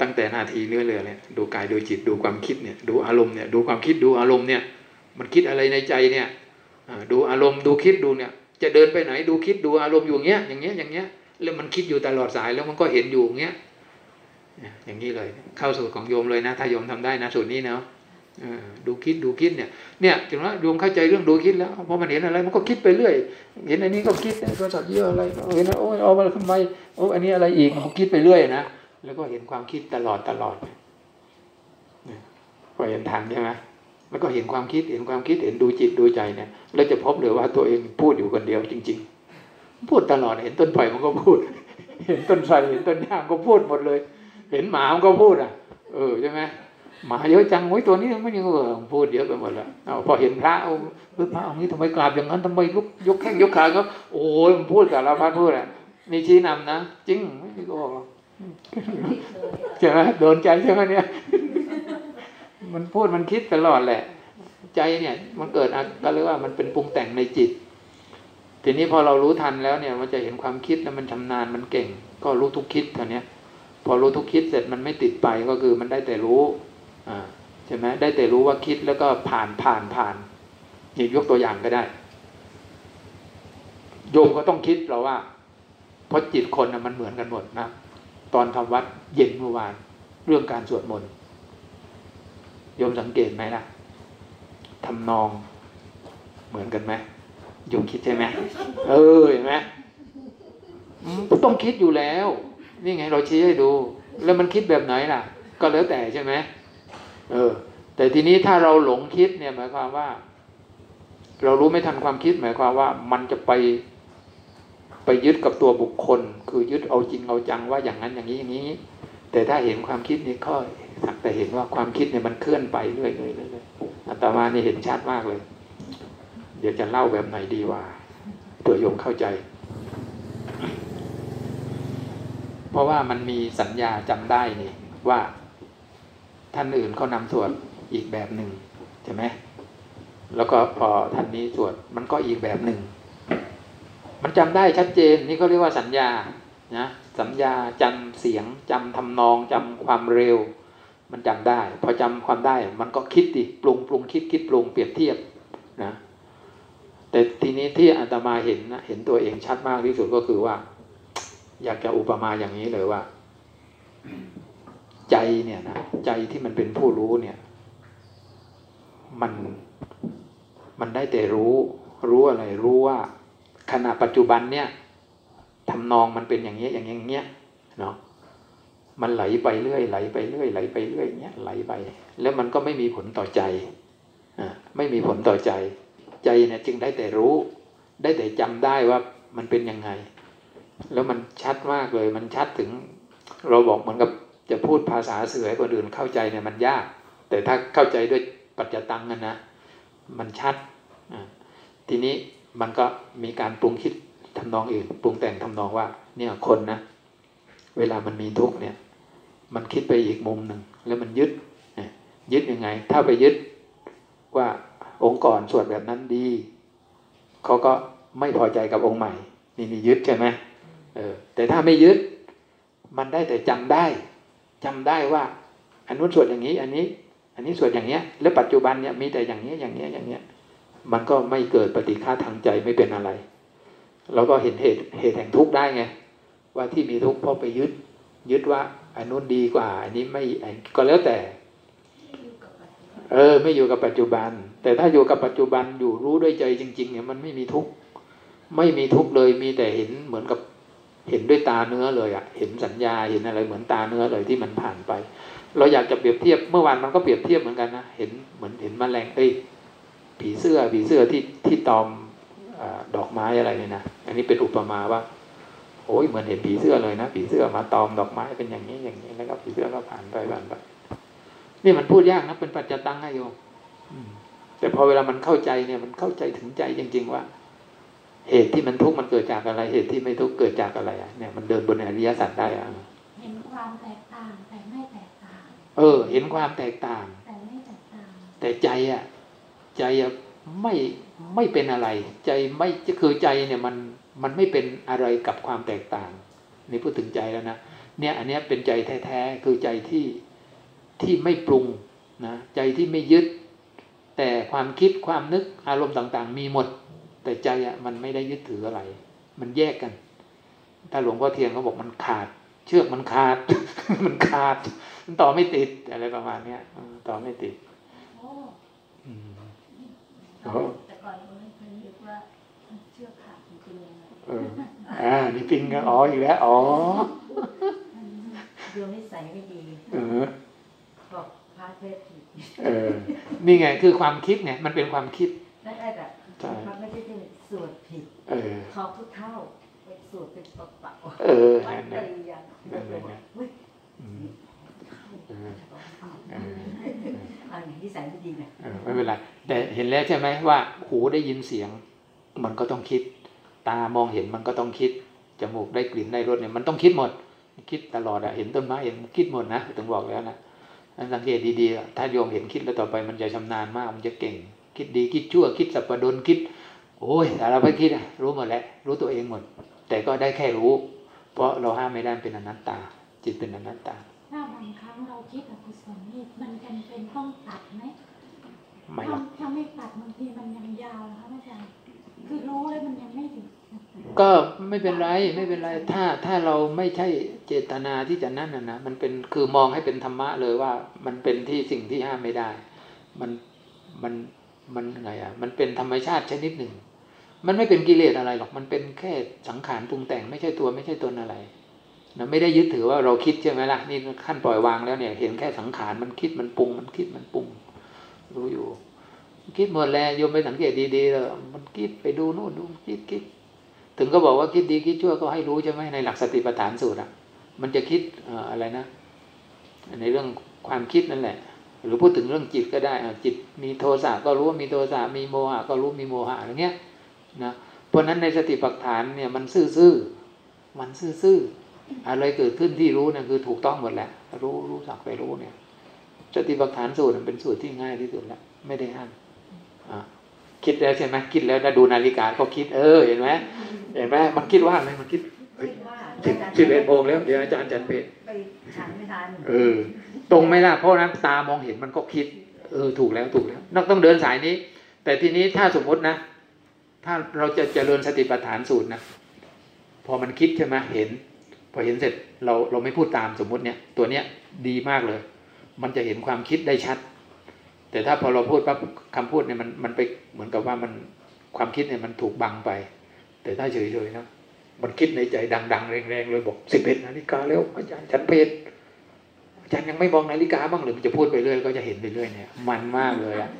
ตั้งแต่นาทีเนื้อเรือเนี่ยดูกายดูจิตดูความคิดเนี่ยดูอารมณ์เนี่ยดูความคิดดูอารมณ์เนี่ย มันคิดอะไรในใจเนี่ยอ่าดูอารมณ์ดูคิดดูเนี่ย จะเดินไปไหนดูคิดดูอารมณ์อยู่เงี้ยอย่างเงี้ยอย่างเงี้ยแล้วมันคิดอยู่ตลอดสายแล้วมันก็เห็นอยู่เงี้ยอย่างนี้เลย เข้าสูตรของโยมเลยนะ ถ้าโยมทำได้นะสูตรนี้เนาะดูคิดดูคิดเนี่ยเนี่ยถึงว่าโยมเข้าใจเรื่องดูคิดแล้วพอมันเห็นอะไรมันก็คิดไปเรื่อย เห็นอันนี้ก็คิดนะโทรศัพท์เยอะอะไรเห็นโอ้ยเอามาทำไมโอ้อันนี้อะไรอีกมันคิดไปเรื่อยนะ แล้วก็เห็นความคิดตลอดตลอดเนี่ยพอเห็นทางใช่ไหมแล้วก็เห็นความคิดเห็นความคิดเห็นดูจิตดูใจเนี่ยแล้วจะพบเลยว่าตัวเองพูดอยู่คนเดียวจริง ๆ พูดตลอดเห็นต้นไผ่มันก็พูด เห็นต้นไทรเห็นต้นยางก็พูดหมดเลย เห็นหมามันก็พูดอะ เออใช่ไหมหมาเยอะจังโอ้ยตัวนี้ไม่ยังเออพูดเยอะไปหมดแล้วเอาพอเห็นพระเอาพระองค์นี้ทำไมกราบอย่างนั้นทำไมลุกยกแข้งยกขาก็โอ้ยมันพูดกับเราพัดพูดอะมีชี้นำนะจริงไม่ได้โกหก ใช่ไหมโดนใจใช่ไหมเนี่ย มันพูดมันคิดตลอดแหละ ใจเนี่ย มันเกิดอะก็เรียกว่ามันเป็นปรุงแต่งในจิต ทีนี้พอเรารู้ทันแล้วเนี่ย มันจะเห็นความคิดแล้วมันชำนาญมันเก่ง ก็รู้ทุกคิดเท่านี้พอรู้ทุกคิดเสร็จมันไม่ติดไปก็คือมันได้แต่รู้ อ่าใช่ไหมได้แต่รู้ว่าคิดแล้วก็ผ่านผ่านผ่านหยิบยกตัวอย่างก็ได้ โยมก็ต้องคิดเราว่าเพราะจิตคนนะมันเหมือนกันหมดนะ ตอนทำวัดเย็นเมื่อวาน เรื่องการสวดมนต์โยมสังเกตไหมล่ะทำนองเหมือนกันไหมโยมคิดใช่ไหมเออเห็นไหมอืมต้องคิดอยู่แล้ว นี่ไงเราชี้ให้ดู แล้วมันคิดแบบไหนล่ะ ก็แล้วแต่ใช่ไหมเออ แต่ทีนี้ถ้าเราหลงคิดเนี่ยหมายความว่า เรารู้ไม่ทันความคิดหมายความว่า มันจะไป ไปยึดกับตัวบุคคล คือยึดเอาจริงเอาจังว่าอย่างนั้นอย่างนี้อย่างนี้ แต่ถ้าเห็นความคิดนี่ก็สักแต่เห็นว่าความคิดเนี่ยมันเคลื่อนไปเรื่อยๆเรื่อยๆอาตมาเนี่เห็นชัดมากเลย เดี๋ยวจะเล่าแบบไหนดีว่าเผื่อโยมเข้าใจ เพราะว่ามันมีสัญญาจำได้นี่ว่าท่านอื่นเขานำสวดอีกแบบหนึ่งใช่ไหมแล้วก็พอท่านนี้สวดมันก็อีกแบบหนึ่ง มันจำได้ชัดเจนนี่เขาเรียกว่าสัญญานะสัญญาจำเสียงจำทำนองจำความเร็ว มันจำได้ พอจำความได้มันก็คิดดิปรุงปรุงคิดคิดปรุงเปรียบเทียบนะแต่ทีนี้ที่อาตมาเห็นนะเห็นตัวเองชัดมากที่สุดก็คือว่า อยากจะอุปมาอย่างนี้เลยว่า ใจเนี่ยนะใจที่มันเป็นผู้รู้เนี่ย มันมันได้แต่รู้ รู้อะไรรู้ว่า ขณะปัจจุบันเนี่ยทำนองมันเป็นอย่างเงี้ยอย่างเงี้ยอย่างเงี้ยเนาะมันไหลไปเรื่อยไหลไปเรื่อยไหลไปเรื่อยเงี้ยไหลไป แล้วมันก็ไม่มีผลต่อใจอ่าไม่มีผลต่อใจ ใจเนี่ยจึงได้แต่รู้ ได้แต่จำได้ว่ามันเป็นยังไง แล้วมันชัดมากเลย มันชัดถึง เราบอกเหมือนกับจะพูดภาษาเสือให้คนอื่นเข้าใจเนี่ยมันยาก แต่ถ้าเข้าใจด้วยปัจจตังกันนะ มันชัดทีนี้ มันก็มีการปรุงคิดทำนองอื่น ปรุงแต่งทำนองว่า เนี่ยคนนะ เวลามันมีทุกข์เนี่ย มันคิดไปอีกมุมหนึ่งแล้วมันยึดยึดยังไง ถ้าไปยึดว่าองค์ก่อนสวดแบบนั้นดีเขาก็ไม่พอใจกับองค์ใหม่ นี่นี่ยึดใช่ไหมเออแต่ถ้าไม่ยึด มันได้แต่จำได้จำได้ว่าอันนู้นสวดอย่างนี้ อันนี้ อันนี้สวดอย่างเงี้ย แล้วปัจจุบันเนี่ยมีแต่อย่างเนี้ยอย่างเนี้ยอย่างเนี้ย มันก็ไม่เกิดปฏิฆาทางใจไม่เป็นอะไรเราก็เห็นเหตุเหตุแห่งทุกข์ได้ไง ว่าที่มีทุกข์เพราะไปยึด ยึดว่าอันนู้นดีกว่า อันนี้ไม่ก็แล้วแต่ เออ ไม่อยู่กับปัจจุบัน แต่ถ้าอยู่กับปัจจุบันอยู่รู้ด้วยใจจริง ๆ เนี่ยมันไม่มีทุกข์ไม่มีทุกข์เลยมีแต่เห็นเหมือนกับเห็นด้วยตาเนื้อเลยอะเห็นสัญญาเห็นอะไรเหมือนตาเนื้อเลยที่มันผ่านไป เราอยากจะเปรียบเทียบเมื่อวานมันก็เปรียบเทียบเหมือนกันนะเห็นเหมือนเห็นแมลงเอ้ย ผีเสื้อผีเสื้อที่ที่ตอมอาดอกไม้อะไรเนี่ยนะอันนี้เป็นอุปมาว่าโอ้ยเหมือนเห็นผีเสื้อเลยนะผีเสื้อมาตอมดอกไม้เป็นอย่างนี้อย่างนี้แล้วก็ผีเสื้อก็ผ่านไปผ่านไปนี่มันพูดยากนะเป็นปัจจตังให้โยมอืมแต่พอเวลามันเข้าใจเนี่ย มันเข้าใจถึงใจจริง ๆ ว่า เหตุที่มันทุกข์มันเกิดจากอะไร เหตุที่ไม่ทุกข์เกิดจากอะไรอะเนี่ยมันเดินบนอริยสัจได้อะเห็นความแตกต่างแต่ไม่แตกต่าง เออ เห็นความแตกต่าง แต่ไม่แตกต่าง แต่ใจอะ ใจไม่ไม่เป็นอะไร ใจไม่คือใจเนี่ยมันมันไม่เป็นอะไรกับความแตกต่างนี่พูดถึงใจแล้วนะเนี่ยอันเนี้ยเป็นใจแท้ๆคือใจที่ที่ไม่ปรุงนะใจที่ไม่ยึด แต่ความคิดความนึกอารมณ์ต่างๆ มีหมด แต่ใจอะมันไม่ได้ยึดถืออะไร มันแยกกัน ถ้าหลวงพ่อเทียนเขาบอกมันขาด เชือกมันขาด มันขาด มันต่อไม่ติดอะไรประมาณเนี้ยต่อไม่ติด แต่ก่อนเราไม่เคยนึกว่าเชือกขาดมันเป็นยังไงเอออ่านี่ปิงกันอ๋ออีกแล้วอ๋อโยมนิสัยไม่ดีเออบอกพระเทศผิดเออ นี่ไงคือความคิดไงมันเป็นความคิดนั่นแหละใช่พระไม่ได้เป็นสวดผิดเออขอพุทธเท่าเป็นสวดเป็นเปล่าๆเออวัดนั่นเตนะยยังนั่นเลยนะเฮ้ยอืม เออเอออันนี้นิสัยไม่ดีนะเออไม่เป็นไรแต่เห็นแล้วใช่ไหมว่า หูได้ยินเสียง มันก็ต้องคิด ตามองเห็นมันก็ต้องคิดจมูกได้กลิ่นได้รสเนี่ยมันต้องคิดหมด คิดตลอดอะเห็นต้นไม้เห็นคิดหมดนะถึงบอกแล้วนะอันสังเกตดีๆถ้าโยมเห็นคิดแล้วต่อไปมันจะชำนาญมากมันจะเก่ง คิดดีคิดชั่วคิดสับปะดนคิด โอ้ยแต่เราไปคิดอะรู้หมดแล้วรู้ตัวเองหมด แต่ก็ได้แค่รู้ เพราะเราห้ามไม่ได้เป็นอนัตตา จิตเป็นอนัตตา บางครั้งเราคิดอกุศลนี่มันจำเป็นต้องตัดไหมไม่หรอกถ้าถ้าไม่ตัดบางทีมันยังยาวนะคะอาจารย์คือรู้แล้วมันยังไม่ถึงก็ไม่เป็นไรไม่เป็นไรถ้าถ้าเราไม่ใช่เจตนาที่จะนั่นนะนะมันเป็นคือมองให้เป็นธรรมะเลยว่า มันเป็นที่สิ่งที่ห้ามไม่ได้ มันมันมันไงอะ มันเป็นธรรมชาติชนิดหนึ่ง มันไม่เป็นกิเลสอะไรหรอกมันเป็นแค่สังขารปรุงแต่งไม่ใช่ตัวไม่ใช่ตนอะไร นะไม่ได้ยึดถือว่าเราคิดใช่ไหมล่ะนี่ขั้นปล่อยวางแล้วเนี่ย เห็นแค่สังขารมันคิดมันปรุง มันคิดมันปรุง รู้อยู่ คิดหมดแล้วโยมไปสังเกตดีๆเลยมันคิดไปดูโน่นดูคิดคิดถึงก็บอกว่าคิดดีคิดชั่วก็ให้รู้ใช่ไหมในหลักสติปัฏฐานสูตรอะ มันจะคิดอะไรนะ ในเรื่องความคิดนั่นแหละ หรือพูดถึงเรื่องจิตก็ได้จิตมีโทสะก็รู้ว่ามีโทสะมีโมหะก็รู้มีโมหะอะไรเงี้ยนะเพราะฉะนั้นในสติปัฏฐานเนี่ยมันซื่อๆมันซื่อๆ อะไรเกิดขึ้นที่รู้เนี่ยคือถูกต้องหมดแหละรู้รู้สักไปรู้เนี่ยสติปัฏฐานสูตรมันเป็นสูตรที่ง่ายที่สุดแล้ว ไม่ได้ห้ามอะคิดแล้วใช่ไหมคิดแล้วถ้าดูนาฬิกาก็คิดเออเห็นไหมเห็นไหมมันคิดว่าอะไรมันคิดคิดว่าสิบสิบเอ็ดโมงแล้วเดี๋ยวอาจารย์จัดเพลไปเลยฉันไม่ทันเออ ตรงไหมล่ะเพราะฉะนั้นตามองเห็นมันก็คิด เออถูกแล้วถูกแล้วนอกต้องเดินสายนี้ แต่ทีนี้ถ้าสมมตินะ ถ้าเราจะเจริญสติปัฏฐานสูตรนะพอมันคิดใช่ไหมเห็น พอเห็นเสร็จเราเราไม่พูดตามสมมุติเนี่ยตัวเนี้ยดีมากเลย มันจะเห็นความคิดได้ชัด แต่ถ้าพอเราพูดปั๊บคำพูดเนี่ยมันมันไปเหมือนกับว่ามันความคิดเนี่ยมันถูกบังไป แต่ถ้าเฉยๆนะมันคิดในใจดังๆ แรงๆเลยบอกสิบเอ็ดนาฬิกาแล้วอาจารย์ฉันเพศอาจารย์ยังไม่มองนาฬิกาบ้างหรือมันจะพูดไปเรื่อยก็จะเห็นไปเรื่อยเนี่ย มันมากเลยอะ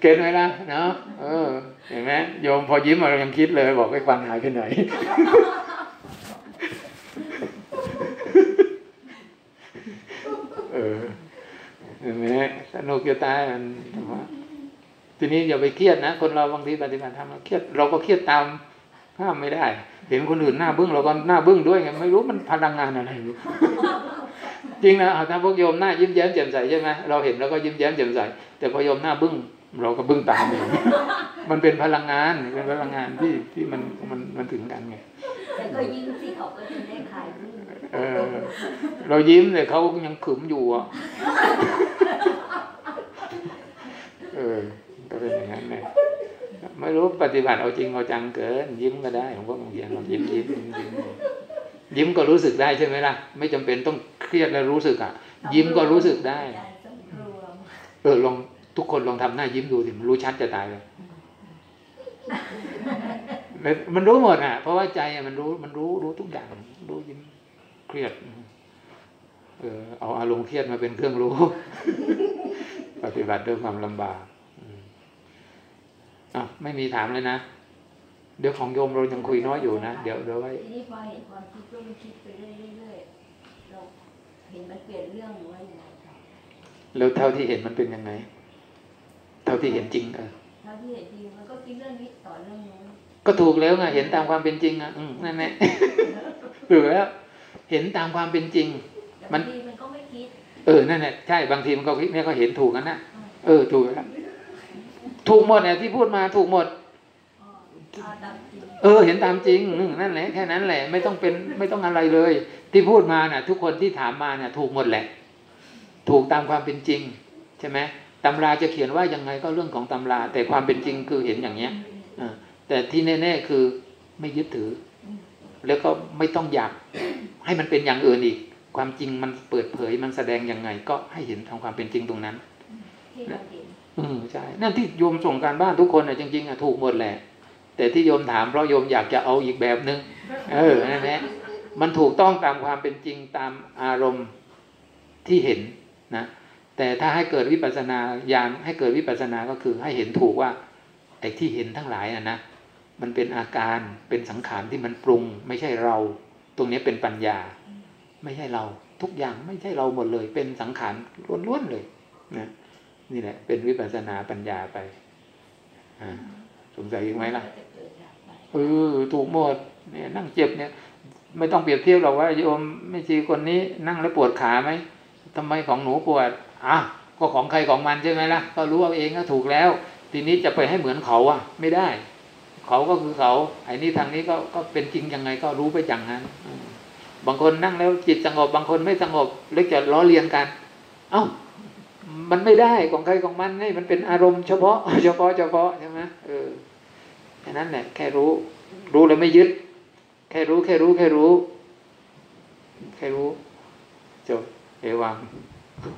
เก็ตไหมล่ะเนาะเออ เห็นไหมโยมพอยิ้มเรายังคิดเลย บอกไอ้ควันหายไปไหน เออเห็นไหมสนุกจะตายมันทีนี้อย่าไปเครียดนะ คนเราบางทีปฏิบัติธรรมเราเครียดเราก็เครียดตามห้ามไม่ได้ เห็นคนอื่นหน้าบึ้งเราก็หน้าบึ้งด้วยไงไม่รู้มันพลังงานอะไรรู้จริงนะอาถ้าพวกโยมหน้ายิ้มแย้มแจ่มใสใช่ไหมเราเห็นแล้วก็ยิ้มแย้มแจ่มใสแต่พอโยมหน้าบึ้ง เราก็บึ้งตามเองมันเป็นพลังงานเป็นพลังงานที่ที่มันมันมันถึงกันไงแต่ก็ยิ้มสิเขาก็จะได้ขายขึ้นเออ เรายิ้มแต่เขายังขึมอยู่อะเออก็เป็นอย่างนั้นเลยไม่รู้ปฏิบัติเอาจริงเอาจังเกิน ยิ้มก็ได้ของพวกบางทีเรายิ้มยิ้มยิ้มยิ้มยิ้มก็รู้สึกได้ใช่ไหมล่ะ ไม่จำเป็นต้องเครียดแล้วรู้สึกอะ ยิ้มก็รู้สึกได้ใจสำรวมเออลอง ทุกคนลองทำหน้ายิ้มดูสิมันรู้ชัดจะตายเลยแล้วมันรู้หมดอะ เพราะว่าใจอะมันรู้มันรู้รู้ทุกอย่าง รู้ยิ้มเครียด เออเอาอารมณ์เครียดมาเป็นเครื่องรู้ ปฏิบัติด้วยความลำบากอืมอะไม่มีถามเลยนะ เดี๋ยวของโยมเรายังคุยน้อยอยู่นะเดี๋ยวเดี๋ยวไว้ทีนี้พอเห็นความคิดก็มันคิดไปเรื่อยๆเราเห็นมันเปลี่ยนเรื่องหรือว่ายังไงครับแล้วเท่าที่เห็นมันเป็นยังไงเท่าที่เห็นจริงเออเท่าที่เห็นจริงมันก็คิดเรื่องนี้ต่อเรื่องนู้นก็ถูกแล้วไงเห็นตามความเป็นจริงอะอืมนั่นแหละถูกแล้ว เห็นตามความเป็นจริงแต่มับานงทีมันก็ไม่คิด เออนั่นแหละใช่บางทีมันก็คิดเนี่ยก็เห็นถูกกันนะเออถูกแล้วถูกหมดเนี่ยที่พูดมาถูกหมดอ๋อเอาตามจริงเออ เห็นตามจริงอืมนั่นแหละแค่นั้นแหละ ไม่ต้องเป็นไม่ต้องอะไรเลย ที่พูดมาน่ะ ทุกคนที่ถามมาน่ะ ถูกหมดแหละ ถูกตามความเป็นจริง ใช่ไหม ตำราจะเขียนว่ายังไงก็เรื่องของตำรา แต่ความเป็นจริงคือเห็นอย่างเนี้ยอ่าแต่ที่แน่ ๆคือไม่ยึดถือ แล้วก็ไม่ต้องอยากให้มันเป็นอย่างอื่นอีก ความจริงมันเปิดเผยมันแสดงยังไง ก็ให้เห็นทางความเป็นจริงตรงนั้นที่เราเห็นอืมใช่นั่นที่โยมส่งการบ้านทุกคนน่ะจริงๆอะถูกหมดแหละ แต่ที่โยมถามเพราะโยมอยากจะเอาอีกแบบนึง เออนั่นแหละมันถูกต้องตามความเป็นจริงตามอารมณ์ที่เห็นนะ แต่ถ้าให้เกิดวิปัสสนาญาณให้เกิดวิปัสสนาก็คือให้เห็นถูกว่าไอ้ที่เห็นทั้งหลายน่ะนะมันเป็นอาการเป็นสังขารที่มันปรุง ไม่ใช่เรา ตรงนี้เป็นปัญญา ไม่ใช่เราทุกอย่างไม่ใช่เราหมดเลย เป็นสังขารล้วนๆเลยนะนี่แหละ เป็นวิปัสสนาปัญญาไปอ่าสงสัยอีกไหมล่ะจะเกิดจากไปเออถูกหมดเนี่ยนั่งเจ็บเนี่ย ไม่ต้องเปรียบเทียบหรอกว่าโยมไม่ชีคนนี้นั่งแล้วปวดขาไหมทำไมของหนูปวด อะก็ของใครของมันใช่ไหมล่ะก็รู้เอาเองก็ถูกแล้ว ทีนี้จะไปให้เหมือนเขาอะ ไม่ได้ เขาก็คือเขาไอ้นี่ทางนี้ก็ก็เป็นจริงยังไงก็รู้ไปอย่างนั้นบางคนนั่งแล้วจิตสงบบางคนไม่สงบเล็กจะล้อเลียนกัน เอ้ามันไม่ได้ของใครของมันไงมันเป็นอารมณ์เฉพาะ เฉพาะเฉพาะใช่ไหมเออแค่นั้นแหละแค่รู้ รู้แล้วไม่ยึด แค่รู้ แค่รู้ แค่รู้ แค่รู้จบเอวัง